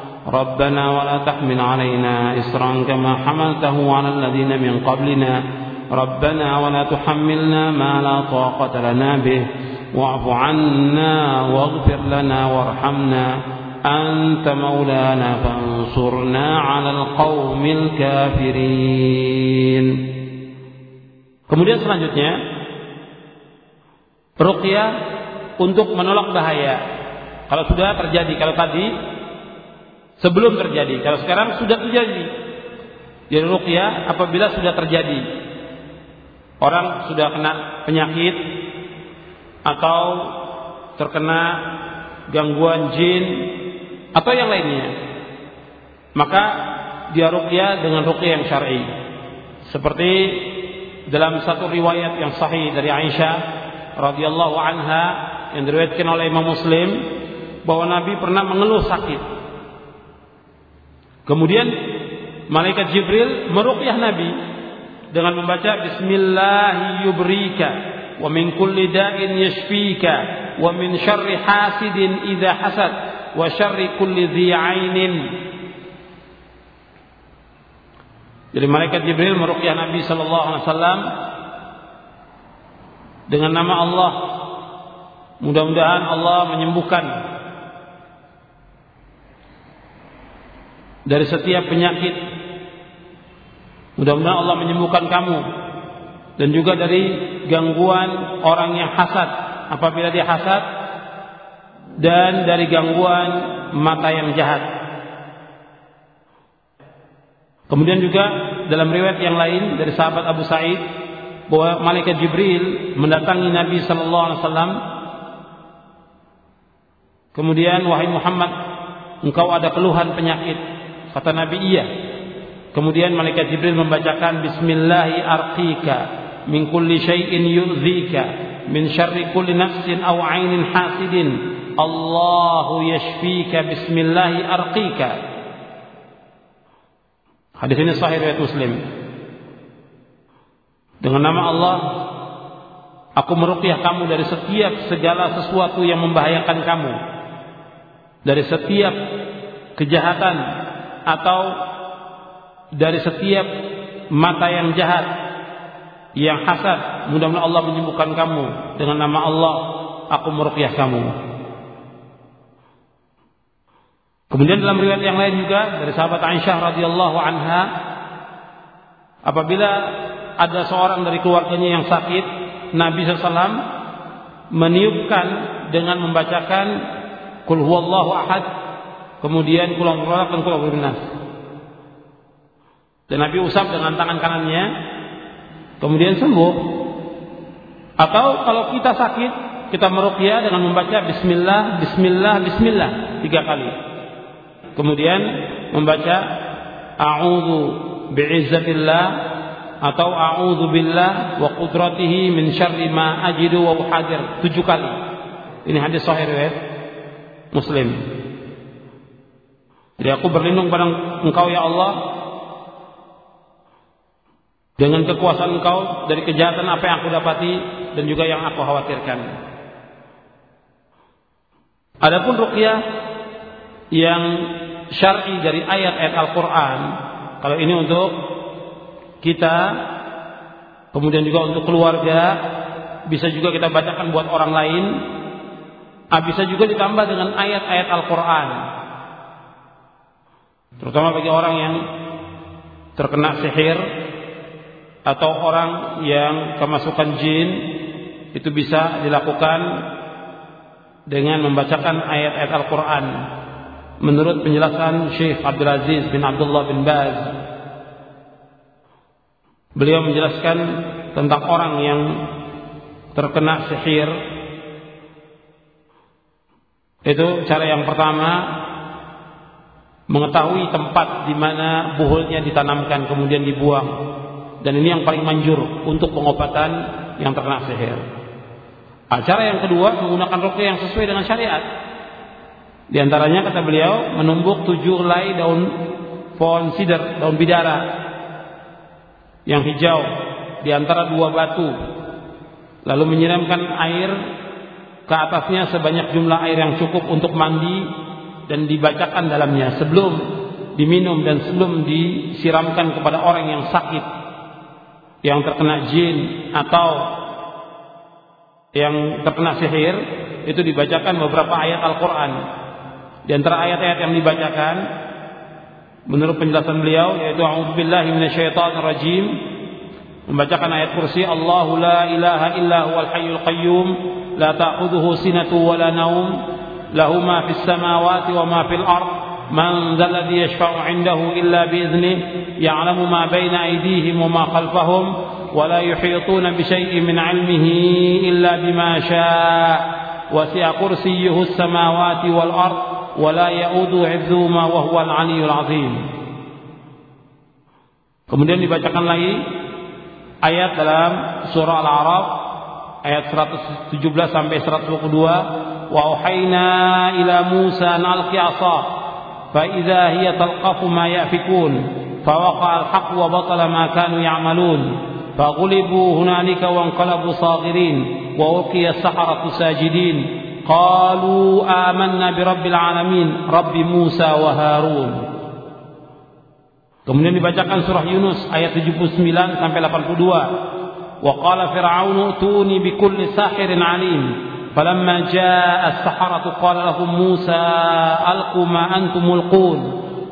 ربنا ولا تحمل علينا إسرا كما حملته على الذين من قبلنا ربنا ولا تحملنا ما لا طاقة لنا به واعف عنا واغفر لنا وارحمنا أنت مولانا فانصرنا على القوم الكافرين Kemudian selanjutnya ruqyah untuk menolak bahaya. Kalau sudah terjadi, kalau tadi sebelum terjadi, kalau sekarang sudah terjadi. Jadi ruqyah apabila sudah terjadi. Orang sudah kena penyakit atau terkena gangguan jin atau yang lainnya. Maka dia ruqyah dengan ruqyah yang syar'i. Seperti dalam satu riwayat yang sahih dari Aisyah radhiyallahu anha yang diriwayatkan oleh Imam Muslim bahwa Nabi pernah mengeluh sakit. Kemudian malaikat Jibril meruqyah Nabi dengan membaca bismillah yubrika wa min kulli da'in yashfika wa min syarri hasidin idza hasad wa syarri kulli dhi ainin. Jadi malaikat Jibril meruqyah Nabi sallallahu alaihi wasallam dengan nama Allah. Mudah-mudahan Allah menyembuhkan dari setiap penyakit. Mudah-mudahan Allah menyembuhkan kamu dan juga dari gangguan orang yang hasad apabila dia hasad dan dari gangguan mata yang jahat. Kemudian juga dalam riwayat yang lain dari sahabat Abu Sa'id bahwa malaikat Jibril mendatangi Nabi sallallahu alaihi wasallam Kemudian wahai Muhammad, engkau ada keluhan penyakit. Kata Nabi, iya. Kemudian malaikat Jibril membacakan Bismillahi arqika min kulli syai'in yu'dhika min syarri kulli nafsin aw 'ainin hasidin. Allahu yashfika bismillahi arqika. Hadis ini sahih riwayat Muslim. Dengan nama Allah Aku meruqyah kamu dari setiap segala sesuatu yang membahayakan kamu dari setiap kejahatan atau dari setiap mata yang jahat yang hasad mudah-mudahan Allah menyembuhkan kamu dengan nama Allah aku meruqyah kamu kemudian dalam riwayat yang lain juga dari sahabat Aisyah radhiyallahu anha apabila ada seorang dari keluarganya yang sakit Nabi SAW meniupkan dengan membacakan Kul huwallahu ahad. Kemudian kul dan kul nas. Dan Nabi usap dengan tangan kanannya. Kemudian sembuh. Atau kalau kita sakit, kita meruqyah dengan membaca bismillah, bismillah, bismillah tiga kali. Kemudian membaca a'udzu bi'izzatillah atau a'udzu billah wa qudratihi min syarri ma ajidu wa uhadir tujuh kali. Ini hadis sahih riwayat Muslim. Jadi aku berlindung pada Engkau ya Allah dengan kekuasaan Engkau dari kejahatan apa yang aku dapati dan juga yang aku khawatirkan. Adapun ruqyah yang syar'i dari ayat-ayat Al-Qur'an, kalau ini untuk kita kemudian juga untuk keluarga bisa juga kita bacakan buat orang lain Ah, bisa juga ditambah dengan ayat-ayat Al-Quran. Terutama bagi orang yang terkena sihir atau orang yang kemasukan jin itu bisa dilakukan dengan membacakan ayat-ayat Al-Quran. Menurut penjelasan Syekh Abdul Aziz bin Abdullah bin Baz, beliau menjelaskan tentang orang yang terkena sihir itu cara yang pertama mengetahui tempat di mana buhulnya ditanamkan kemudian dibuang. Dan ini yang paling manjur untuk pengobatan yang terkena sihir. Nah, cara yang kedua menggunakan rukyah yang sesuai dengan syariat. Di antaranya kata beliau menumbuk tujuh helai daun pohon sidar, daun bidara yang hijau di antara dua batu. Lalu menyiramkan air ke atasnya sebanyak jumlah air yang cukup untuk mandi dan dibacakan dalamnya sebelum diminum dan sebelum disiramkan kepada orang yang sakit yang terkena jin atau yang terkena sihir itu dibacakan beberapa ayat Al-Qur'an. Di antara ayat-ayat yang dibacakan menurut penjelasan beliau yaitu a'udzubillahi minasyaitonir rajim membacakan ayat kursi Allahu la ilaha illa huwal hayyul qayyum la ta'khudhuhu sinatu wa la naum له ما في السماوات وما في الأرض. من ذا الذي يشفع عنده إلا بإذنه يعلم ما بين أيديهم وما خلفهم ولا يحيطون بشيء من علمه إلا بما شاء. وسع كرسيه السماوات والأرض ولا يؤود حفظهما وهو العلي العظيم. Kemudian dibacakan lagi ayat dalam surah Al-A'raf ayat 117 sampai 122 وأوحينا إلى موسى أن ألقي عصاك فإذا هي تلقف ما يأفكون فوقع الحق وبطل ما كانوا يعملون فغلبوا هنالك وانقلبوا صاغرين وألقي السحرة ساجدين قالوا آمنا برب العالمين رب موسى وهارون Kemudian dibacakan surah Yunus ayat 79 sampai 82. Wa qala fir'aunu tuni bikulli sahirin alim. فلما جاء السحرة قال لهم موسى ألقوا ما أنتم ملقون.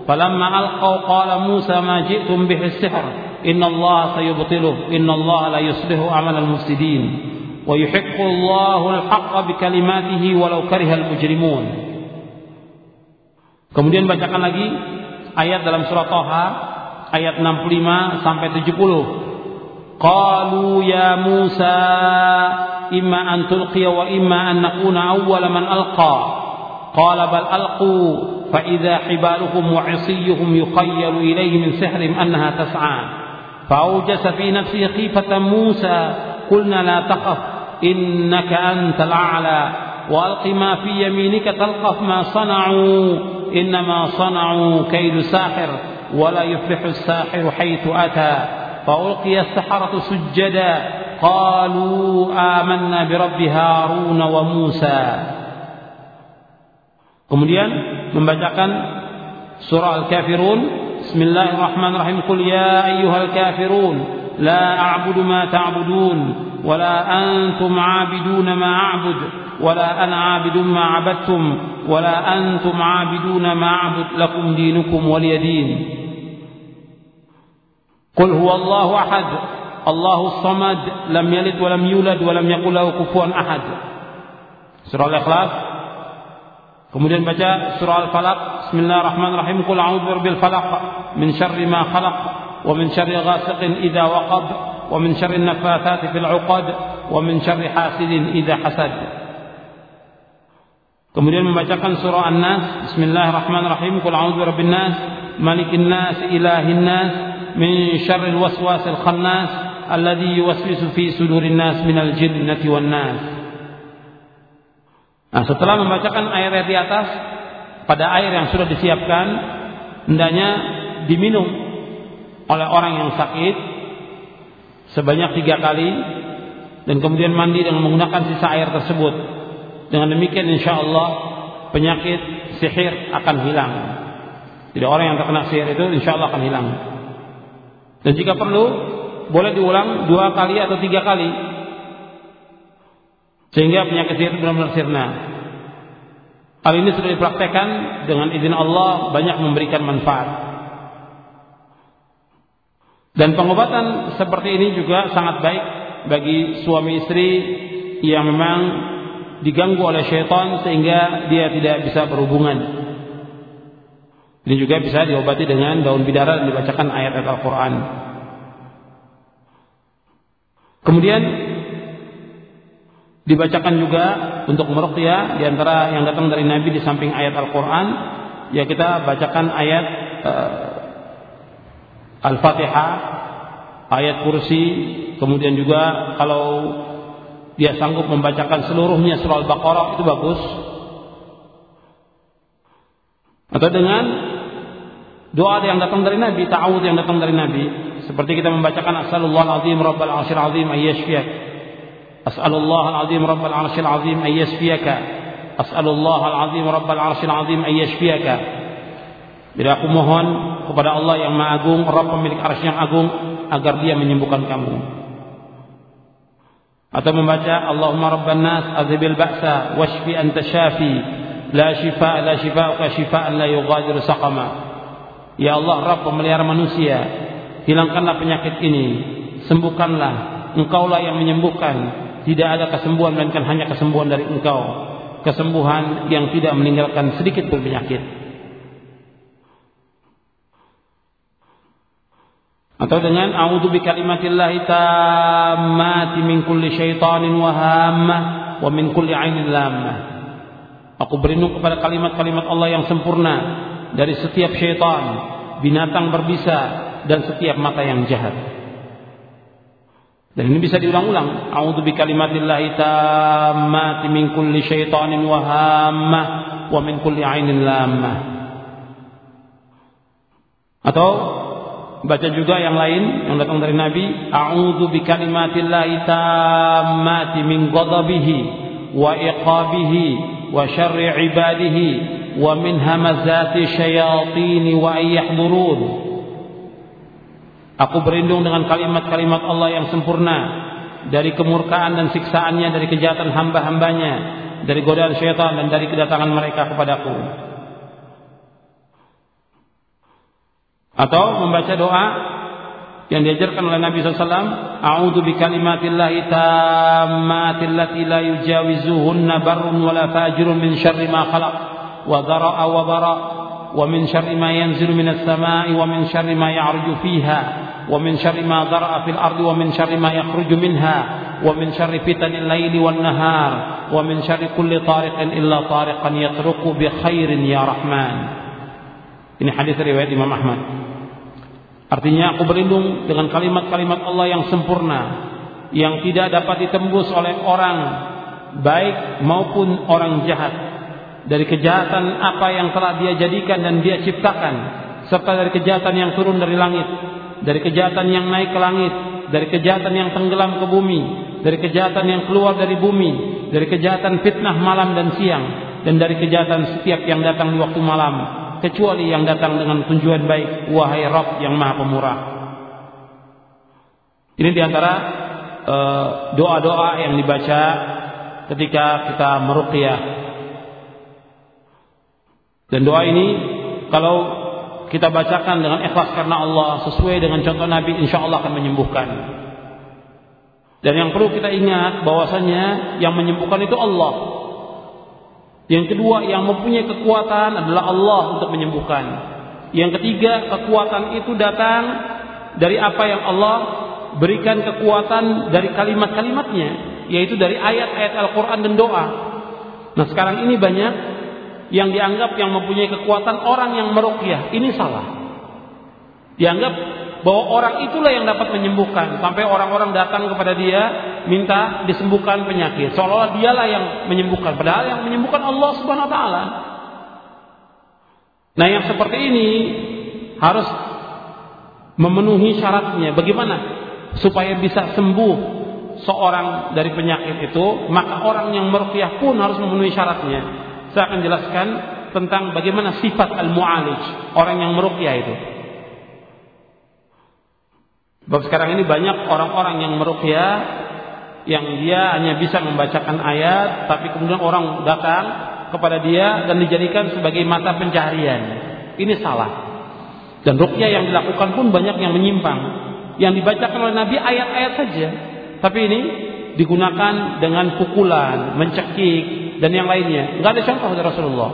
فلما ألقوا قال موسى ما جئتم به السحر. إن الله سيبطله إن الله لا يصلح عمل المفسدين. ويحق الله الحق بكلماته ولو كره المجرمون. Kemudian bacakan lagi ayat dalam surah Toha ayat 65 sampai 70. Qalu ya Musa an tulqiya wa imma an nakuna awwala man alqa. Qala bal alqu فإذا حبالهم وعصيهم يخيل إليه من سحر أنها تسعى. فأوجس في نفسه خيفة موسى قلنا لا تخف إنك أنت الأعلى. وألق ما في يمينك تلقف ما صنعوا إنما صنعوا كيد ساحر ولا يفلح الساحر حيث أتى. فألقي السحرة سجدا قالوا آمنا برب هارون وموسى. ثم نبدأ سورة الكافرون بسم الله الرحمن الرحيم قل يا أيها الكافرون لا أعبد ما تعبدون ولا أنتم عابدون ما أعبد ولا أنا عابد ما عبدتم ولا أنتم عابدون ما أعبد لكم دينكم ولي دين قل هو الله أحد الله الصمد لم يلد ولم يولد ولم يكن له كفوا أحد Surah Al-Ikhlas Kemudian baca surah Al-Falaq. Bismillahirrahmanirrahim. Qul a'udzu birabbil falaq min syarri ma khalaq wa min syarri ghasiqin idza waqab wa min syarri nafathati fil 'uqad wa min syarri hasidin idza hasad. Kemudian membacakan surah An-Nas. Bismillahirrahmanirrahim. Qul a'udzu birabbin nas, malikin nas, ilahin nas, syarril waswasil khannas alladhi yuwaswisu fi sudurin nas minal jinnati wan nas. Nah, setelah membacakan ayat-ayat di atas pada air yang sudah disiapkan, hendaknya diminum oleh orang yang sakit sebanyak tiga kali dan kemudian mandi dengan menggunakan sisa air tersebut. Dengan demikian insya Allah penyakit sihir akan hilang. Jadi orang yang terkena sihir itu insya Allah akan hilang. Dan jika perlu boleh diulang dua kali atau tiga kali sehingga penyakit sihir benar-benar sirna. Hal ini sudah dipraktekkan dengan izin Allah banyak memberikan manfaat. Dan pengobatan seperti ini juga sangat baik bagi suami istri yang memang diganggu oleh syaitan sehingga dia tidak bisa berhubungan. Ini juga bisa diobati dengan daun bidara dan dibacakan ayat-ayat Al-Quran. Kemudian dibacakan juga untuk meruqyah di antara yang datang dari Nabi di samping ayat Al-Qur'an ya kita bacakan ayat uh, Al-Fatihah, ayat kursi, kemudian juga kalau dia sanggup membacakan seluruhnya surah Al-Baqarah itu bagus atau dengan doa yang datang dari Nabi, ta'awud yang datang dari Nabi. Seperti kita membacakan As'alullah azim rabbal arsyil azim ayyashfiyak. As'alullah azim rabbal arsyil azim ayyashfiyak. As'alullah azim rabbal arsyil azim ayyashfiyak. Bila aku mohon kepada Allah yang Maha Agung, Rabb pemilik arsy yang agung agar dia menyembuhkan kamu. Atau membaca Allahumma rabban nas azhibil ba'sa washfi anta syafi la shifa la shifa'uka shifaan la yughadiru saqama. Ya Allah Rabb pemelihara manusia, hilangkanlah penyakit ini, sembuhkanlah, Engkaulah yang menyembuhkan, tidak ada kesembuhan melainkan hanya kesembuhan dari engkau. Kesembuhan yang tidak meninggalkan sedikit pun penyakit. Atau dengan a'udzu bi kalimatillahi tammati min kulli syaitanin wa hammah wa min kulli ainin lammah aku berlindung kepada kalimat-kalimat Allah yang sempurna dari setiap syaitan binatang berbisa dan setiap mata yang jahat dan ini bisa diulang-ulang. A'udzu bi kalimatillahi tammati min kulli syaitanin wa hammah wa min kulli ainin lammah. Atau baca juga yang lain yang datang dari Nabi, a'udzu bi kalimatillahi tammati min ghadabihi wa iqabihi ibadihi wa min hamazati syayatin wa ayyahdurun. Aku berlindung dengan kalimat-kalimat Allah yang sempurna dari kemurkaan dan siksaannya, dari kejahatan hamba-hambanya, dari godaan syaitan dan dari kedatangan mereka kepadaku. Atau membaca doa yang diajarkan oleh Nabi SAW A'udhu bi kalimatillahi tammatil lati la yujawizuhunna barrun wala fajirun min syarri ma khalaq wa dhara'a wa bara wa min syarri ma yanzilu minas sama'i wa min syarri ma ya'ruju fiha wa min syarri ma dhara'a fil ardi wa min syarri ma yakhruju minha wa min syarri fitanil laili wan nahar wa min syarri kulli tariqin illa tariqan yatruku bi khairin ya rahman ini hadis riwayat Imam Ahmad Artinya aku berlindung dengan kalimat-kalimat Allah yang sempurna yang tidak dapat ditembus oleh orang baik maupun orang jahat. Dari kejahatan apa yang telah dia jadikan dan dia ciptakan serta dari kejahatan yang turun dari langit dari kejahatan yang naik ke langit dari kejahatan yang tenggelam ke bumi dari kejahatan yang keluar dari bumi dari kejahatan fitnah malam dan siang dan dari kejahatan setiap yang datang di waktu malam kecuali yang datang dengan tujuan baik wahai Rabb yang Maha Pemurah. Ini di antara eh, doa-doa uh, yang dibaca ketika kita meruqyah. Dan doa ini kalau kita bacakan dengan ikhlas karena Allah sesuai dengan contoh Nabi insya Allah akan menyembuhkan. Dan yang perlu kita ingat bahwasanya yang menyembuhkan itu Allah. Yang kedua yang mempunyai kekuatan adalah Allah untuk menyembuhkan. Yang ketiga kekuatan itu datang dari apa yang Allah berikan kekuatan dari kalimat-kalimatnya, yaitu dari ayat-ayat Al-Quran dan doa. Nah sekarang ini banyak yang dianggap yang mempunyai kekuatan orang yang merukyah. Ini salah. Dianggap bahwa orang itulah yang dapat menyembuhkan. Sampai orang-orang datang kepada dia minta disembuhkan penyakit. Seolah-olah dialah yang menyembuhkan. Padahal yang menyembuhkan Allah Subhanahu wa taala. Nah yang seperti ini harus memenuhi syaratnya. Bagaimana? Supaya bisa sembuh seorang dari penyakit itu maka orang yang meruqyah pun harus memenuhi syaratnya. Saya akan jelaskan tentang bagaimana sifat al-mu'alij orang yang meruqyah itu Sebab sekarang ini banyak orang-orang yang meruqyah yang dia hanya bisa membacakan ayat tapi kemudian orang datang kepada dia dan dijadikan sebagai mata pencaharian. Ini salah. Dan ruqyah yang dilakukan pun banyak yang menyimpang. Yang dibacakan oleh Nabi ayat-ayat saja. Tapi ini digunakan dengan pukulan, mencekik dan yang lainnya. Enggak ada contoh dari Rasulullah.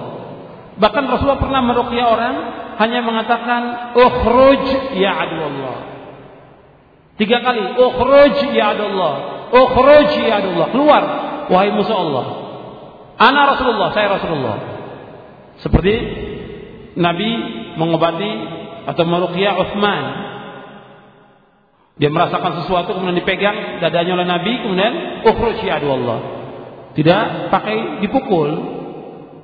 Bahkan Rasulullah pernah meruqyah orang hanya mengatakan ukhruj ya Allah. Tiga kali, ukhruj ya Allah. Ukhruj ya Allah. Keluar wahai musuh Allah. Ana Rasulullah, saya Rasulullah. Seperti Nabi mengobati atau meruqyah Utsman. Dia merasakan sesuatu kemudian dipegang dadanya oleh Nabi kemudian ukhruj ya Allah. Tidak pakai dipukul.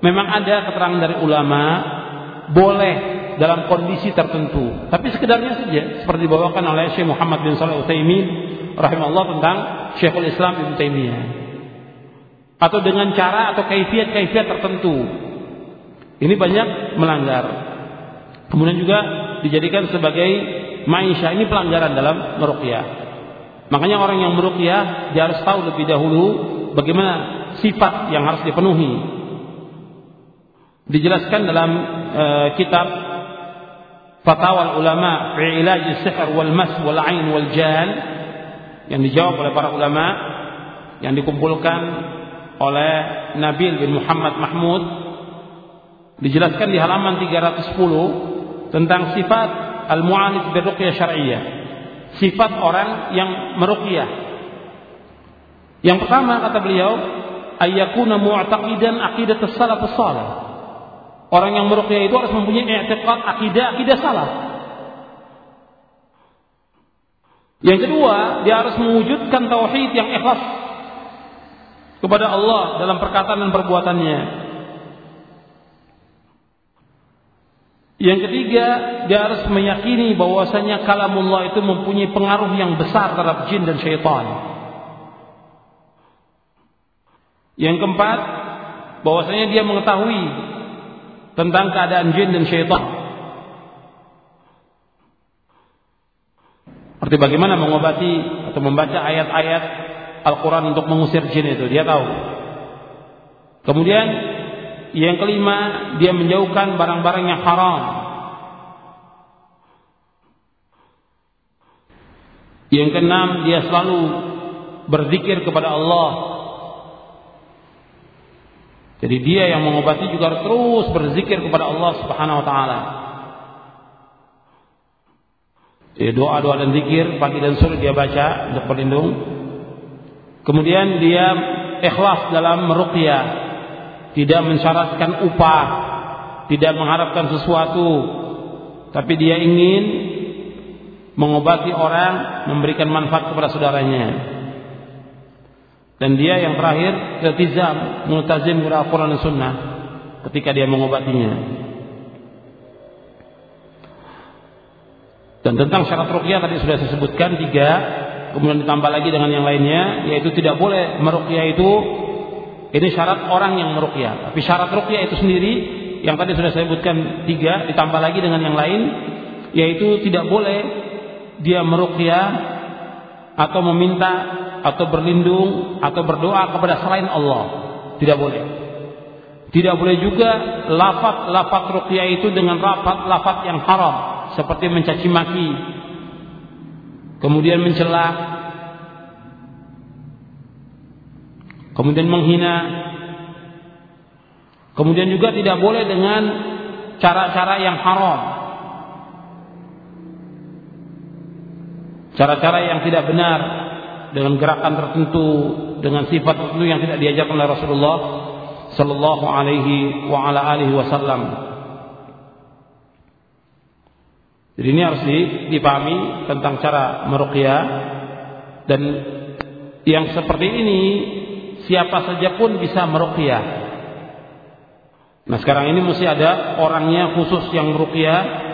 Memang ada keterangan dari ulama boleh dalam kondisi tertentu. Tapi sekedarnya saja seperti dibawakan oleh Syekh Muhammad bin Shalih Utsaimin rahimahullah tentang Syekhul Islam Ibnu Taimiyah. Atau dengan cara atau kaifiat-kaifiat tertentu. Ini banyak melanggar. Kemudian juga dijadikan sebagai maisha ini pelanggaran dalam meruqyah. Makanya orang yang meruqyah dia harus tahu lebih dahulu bagaimana sifat yang harus dipenuhi. Dijelaskan dalam e, kitab fatwa ulama fi ilaj sihr wal mas wal ain wal jan yang dijawab oleh para ulama yang dikumpulkan oleh Nabil bin Muhammad Mahmud dijelaskan di halaman 310 tentang sifat al-mu'alij bil ruqyah syar'iyyah sifat orang yang meruqyah. Yang pertama kata beliau ayyakuna mu'taqidan aqidat as-salaf as-salih Orang yang meruqyah itu harus mempunyai i'tiqad akidah akidah salah. Yang kedua, dia harus mewujudkan tauhid yang ikhlas kepada Allah dalam perkataan dan perbuatannya. Yang ketiga, dia harus meyakini bahwasanya kalamullah itu mempunyai pengaruh yang besar terhadap jin dan syaitan. Yang keempat, bahwasanya dia mengetahui tentang keadaan jin dan syaitan. Seperti bagaimana mengobati atau membaca ayat-ayat Al-Quran untuk mengusir jin itu, dia tahu. Kemudian yang kelima, dia menjauhkan barang-barang yang haram. Yang keenam, dia selalu berzikir kepada Allah jadi dia yang mengobati juga terus berzikir kepada Allah Subhanahu wa taala. Jadi doa-doa dan zikir pagi dan sore dia baca untuk berlindung. Kemudian dia ikhlas dalam meruqyah, tidak mensyaratkan upah, tidak mengharapkan sesuatu, tapi dia ingin mengobati orang, memberikan manfaat kepada saudaranya. Dan dia yang terakhir iltizam, multazim kepada Al-Quran Sunnah ketika dia mengobatinya. Dan tentang syarat rukyah tadi sudah saya sebutkan tiga, kemudian ditambah lagi dengan yang lainnya, yaitu tidak boleh merukyah itu ini syarat orang yang merukyah. Tapi syarat rukyah itu sendiri yang tadi sudah saya sebutkan tiga, ditambah lagi dengan yang lain, yaitu tidak boleh dia merukyah atau meminta atau berlindung atau berdoa kepada selain Allah. Tidak boleh. Tidak boleh juga lafaz-lafaz ruqyah itu dengan lafaz yang haram seperti mencaci maki, kemudian mencela, kemudian menghina, kemudian juga tidak boleh dengan cara-cara yang haram cara-cara yang tidak benar dengan gerakan tertentu dengan sifat tertentu yang tidak diajarkan oleh Rasulullah sallallahu alaihi wa ala alihi wasallam. Jadi ini harus dipahami tentang cara meruqyah dan yang seperti ini siapa saja pun bisa meruqyah. Nah sekarang ini mesti ada orangnya khusus yang meruqyah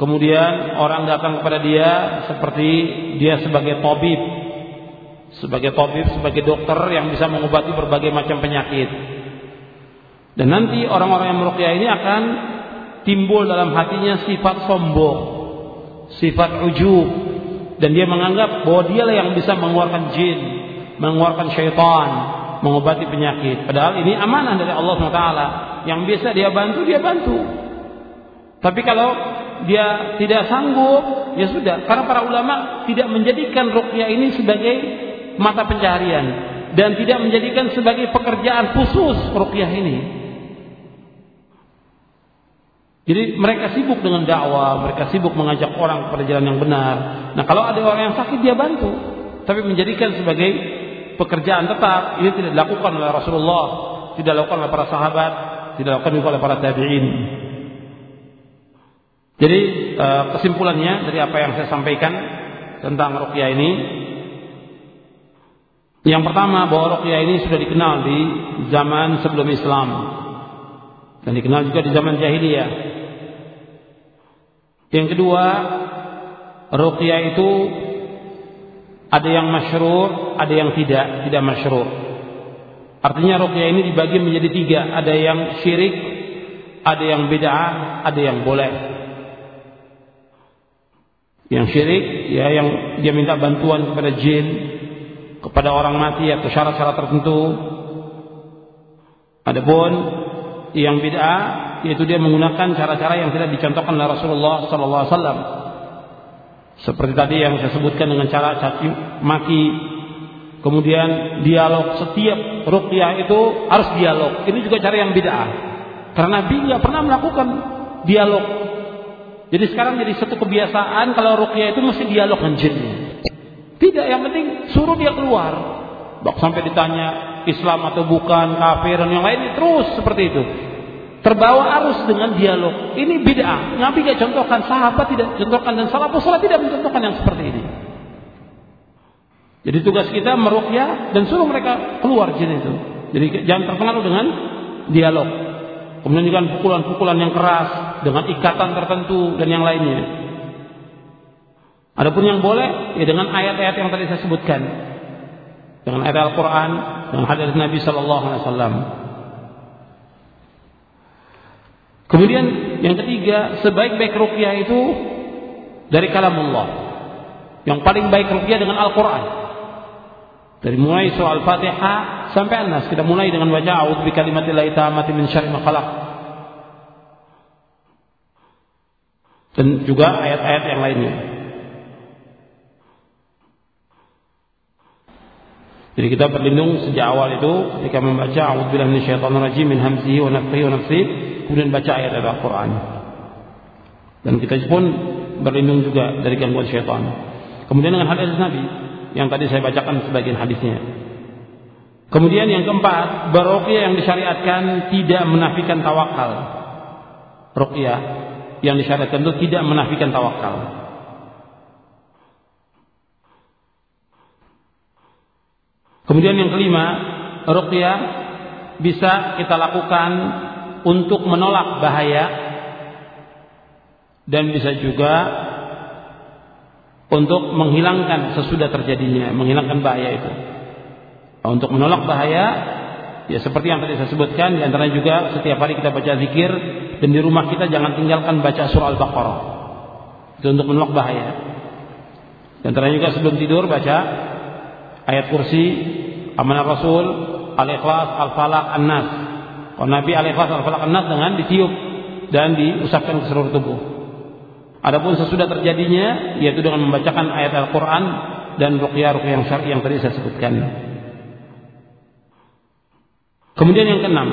Kemudian orang datang kepada dia seperti dia sebagai tabib, sebagai tabib, sebagai dokter yang bisa mengobati berbagai macam penyakit. Dan nanti orang-orang yang meruqyah ini akan timbul dalam hatinya sifat sombong, sifat ujub dan dia menganggap bahwa dialah yang bisa mengeluarkan jin, mengeluarkan syaitan, mengobati penyakit. Padahal ini amanah dari Allah SWT. Yang bisa dia bantu, dia bantu. Tapi kalau dia tidak sanggup, ya sudah. Karena para ulama tidak menjadikan ruqyah ini sebagai mata pencaharian dan tidak menjadikan sebagai pekerjaan khusus ruqyah ini. Jadi mereka sibuk dengan dakwah, mereka sibuk mengajak orang kepada jalan yang benar. Nah, kalau ada orang yang sakit dia bantu, tapi menjadikan sebagai pekerjaan tetap ini tidak dilakukan oleh Rasulullah, tidak dilakukan oleh para sahabat, tidak dilakukan oleh para tabi'in. Jadi eh, kesimpulannya dari apa yang saya sampaikan tentang ruqyah ini yang pertama bahwa ruqyah ini sudah dikenal di zaman sebelum Islam dan dikenal juga di zaman jahiliyah. Yang kedua, ruqyah itu ada yang masyruh, ada yang tidak, tidak masyruh. Artinya ruqyah ini dibagi menjadi tiga, ada yang syirik, ada yang bid'ah, ada yang boleh. Yang syirik ya yang dia minta bantuan kepada jin, kepada orang mati atau syarat-syarat tertentu. Adapun yang bid'ah yaitu dia menggunakan cara-cara yang tidak dicontohkan oleh Rasulullah sallallahu alaihi wasallam. Seperti tadi yang saya sebutkan dengan cara caci maki, kemudian dialog setiap ruqyah itu harus dialog. Ini juga cara yang bid'ah. Karena Nabi nggak pernah melakukan dialog jadi sekarang jadi satu kebiasaan kalau rukyah itu mesti dialog dengan jinnya. Tidak, yang penting suruh dia keluar. Bak sampai ditanya Islam atau bukan, kafir dan yang lain terus seperti itu. Terbawa arus dengan dialog. Ini bid'ah. Nabi gak contohkan, sahabat tidak contohkan dan salafus saleh tidak mencontohkan yang seperti ini. Jadi tugas kita merukyah dan suruh mereka keluar jin itu. Jadi jangan terpengaruh dengan dialog. Kemudian juga pukulan-pukulan yang keras dengan ikatan tertentu dan yang lainnya. Adapun yang boleh ya dengan ayat-ayat yang tadi saya sebutkan. Dengan ayat Al-Qur'an, dengan hadis Nabi sallallahu alaihi wasallam. Kemudian yang ketiga, sebaik-baik ruqyah itu dari kalam Allah. Yang paling baik ruqyah dengan Al-Qur'an. Dari mulai surah Al-Fatihah sampai Anas. Kita mulai dengan baca a'udzu bi kalimatillahi tammati min syarri ma khalaq. Dan juga ayat-ayat yang lainnya. Jadi kita berlindung sejak awal itu ketika membaca a'udzubillahi minasyaitonir rajim min hamzihi wa nafthihi wa nafsihi kemudian baca ayat Al-Qur'an. Dan kita pun berlindung juga dari gangguan syaitan. Kemudian dengan hadis Nabi yang tadi saya bacakan sebagian hadisnya. Kemudian yang keempat, beruqyah yang disyariatkan tidak menafikan tawakal. Ruqyah yang disyariatkan itu tidak menafikan tawakal. Kemudian yang kelima, ruqyah bisa kita lakukan untuk menolak bahaya dan bisa juga untuk menghilangkan sesudah terjadinya, menghilangkan bahaya itu. Untuk menolak bahaya, ya seperti yang tadi saya sebutkan, di antara juga setiap hari kita baca zikir dan di rumah kita jangan tinggalkan baca surah Al-Baqarah. Itu untuk menolak bahaya. Di antara juga sebelum tidur baca ayat kursi amanah Rasul Al-Ikhlas Al-Falaq An-Nas. Kalau Nabi Al-Ikhlas Al-Falaq An-Nas dengan ditiup dan diusapkan ke seluruh tubuh. Adapun sesudah terjadinya yaitu dengan membacakan ayat Al-Qur'an dan ruqyah-ruqyah yang syar'i yang tadi saya sebutkan. Kemudian yang keenam.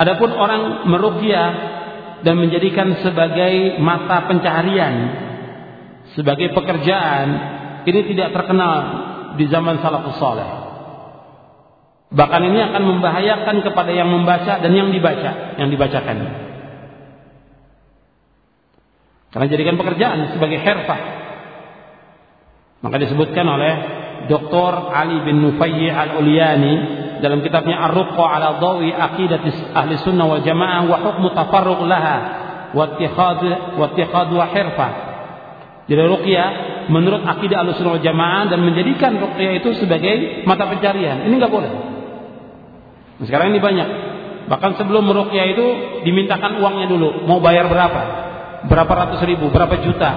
Adapun orang meruqyah dan menjadikan sebagai mata pencaharian, sebagai pekerjaan, ini tidak terkenal di zaman salafus saleh. Bahkan ini akan membahayakan kepada yang membaca dan yang dibaca, yang dibacakan. Karena jadikan pekerjaan sebagai herfah. Maka disebutkan oleh Dr. Ali bin Nufayyi al-Uliani dalam kitabnya Ar-Ruqqa ala Dawi Aqidat Ahli Sunnah wal Jamaah wa hukmu tafarruq laha wa ittikhad wa ittikhad wa hirfah. Jadi ruqyah menurut akidah Ahlussunnah Jamaah dan menjadikan ruqyah itu sebagai mata pencarian. Ini nggak boleh. Nah, sekarang ini banyak. Bahkan sebelum meruqyah itu dimintakan uangnya dulu. Mau bayar berapa? Berapa ratus ribu? Berapa juta?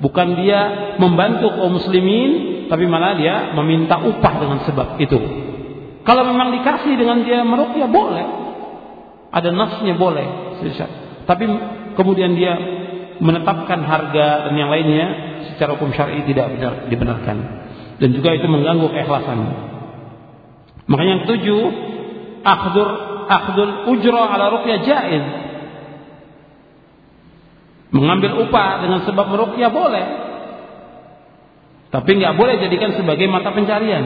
Bukan dia membantu kaum muslimin, tapi malah dia meminta upah dengan sebab itu. Kalau memang dikasih dengan dia meruqyah boleh. Ada nasnya boleh. Tapi kemudian dia menetapkan harga dan yang lainnya secara hukum syar'i tidak benar dibenarkan dan juga itu mengganggu keikhlasan. Makanya yang ketujuh, akhdur akhdul ujra ala ruqyah jaiz. Mengambil upah dengan sebab meruqyah boleh. Tapi nggak boleh jadikan sebagai mata pencarian.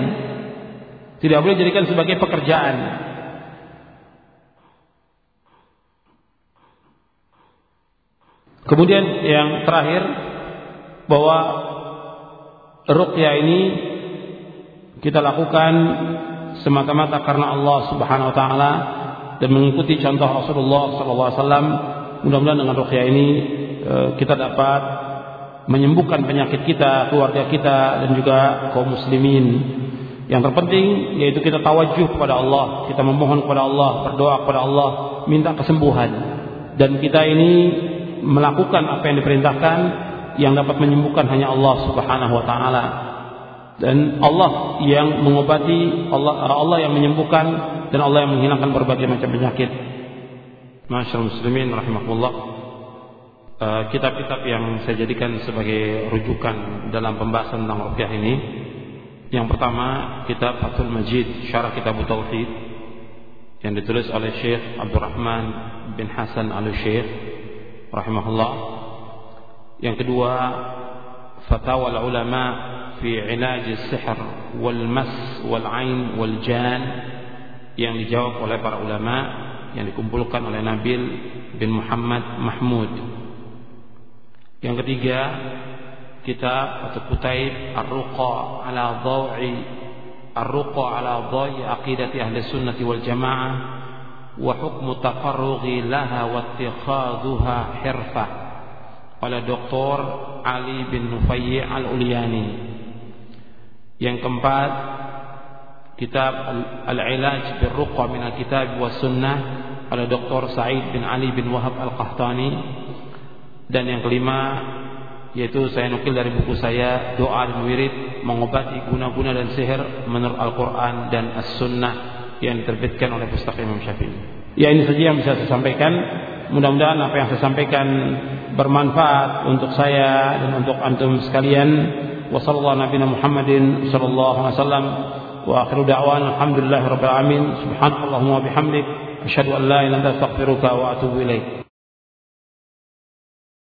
Tidak boleh jadikan sebagai pekerjaan. Kemudian yang terakhir bahwa ruqyah ini kita lakukan semata-mata karena Allah Subhanahu wa taala dan mengikuti contoh Rasulullah sallallahu alaihi wasallam. Mudah-mudahan dengan ruqyah ini eh, kita dapat menyembuhkan penyakit kita, keluarga kita dan juga kaum muslimin. Yang terpenting yaitu kita tawajuh kepada Allah, kita memohon kepada Allah, berdoa kepada Allah, minta kesembuhan. Dan kita ini melakukan apa yang diperintahkan yang dapat menyembuhkan hanya Allah Subhanahu wa taala. Dan Allah yang mengobati, Allah Allah yang menyembuhkan dan Allah yang menghilangkan berbagai macam penyakit. Masyaallah muslimin rahimakumullah. Eh, kitab-kitab yang saya jadikan sebagai rujukan dalam pembahasan tentang rupiah ini yang pertama kitab Fathul Majid Syarah Kitab Tauhid yang ditulis oleh Syekh Abdurrahman bin Hasan Al-Syekh rahimahullah yang kedua, fatwa ulama fi ilaj sihr wal mas wal ain wal jan yang dijawab oleh para ulama yang dikumpulkan oleh Nabil bin Muhammad Mahmud. Yang ketiga, kitab atau kutaib Ar-Ruqa ala Dhawi Ar-Ruqa ala Dhawi aqidati ahli sunnati wal jamaah wa hukmu tafarrughi laha wa ittikhadhuha hirfah oleh Dr. Ali bin Nufayyi Al-Uliani. Yang keempat, kitab Al-Ilaj bil Ruqa min Al-Kitab wa Sunnah oleh Dr. Said bin Ali bin Wahab Al-Qahtani. Dan yang kelima, yaitu saya nukil dari buku saya Doa dan Wirid mengobati guna-guna dan sihir menurut Al-Quran dan As-Sunnah yang diterbitkan oleh Pustaka Imam Syafi'i. Ya ini saja yang bisa saya sampaikan. Mudah-mudahan apa yang saya sampaikan bermanfaat untuk saya dan untuk antum sekalian. wa sallallahu nabiyana Muhammadin sallallahu alaihi wasallam. Wa akhiru da'wana alhamdulillahi rabbil alamin. Subhanakallahumma wa bihamdik. Asyhadu an la ilaha illa anta astaghfiruka wa atubu ilaik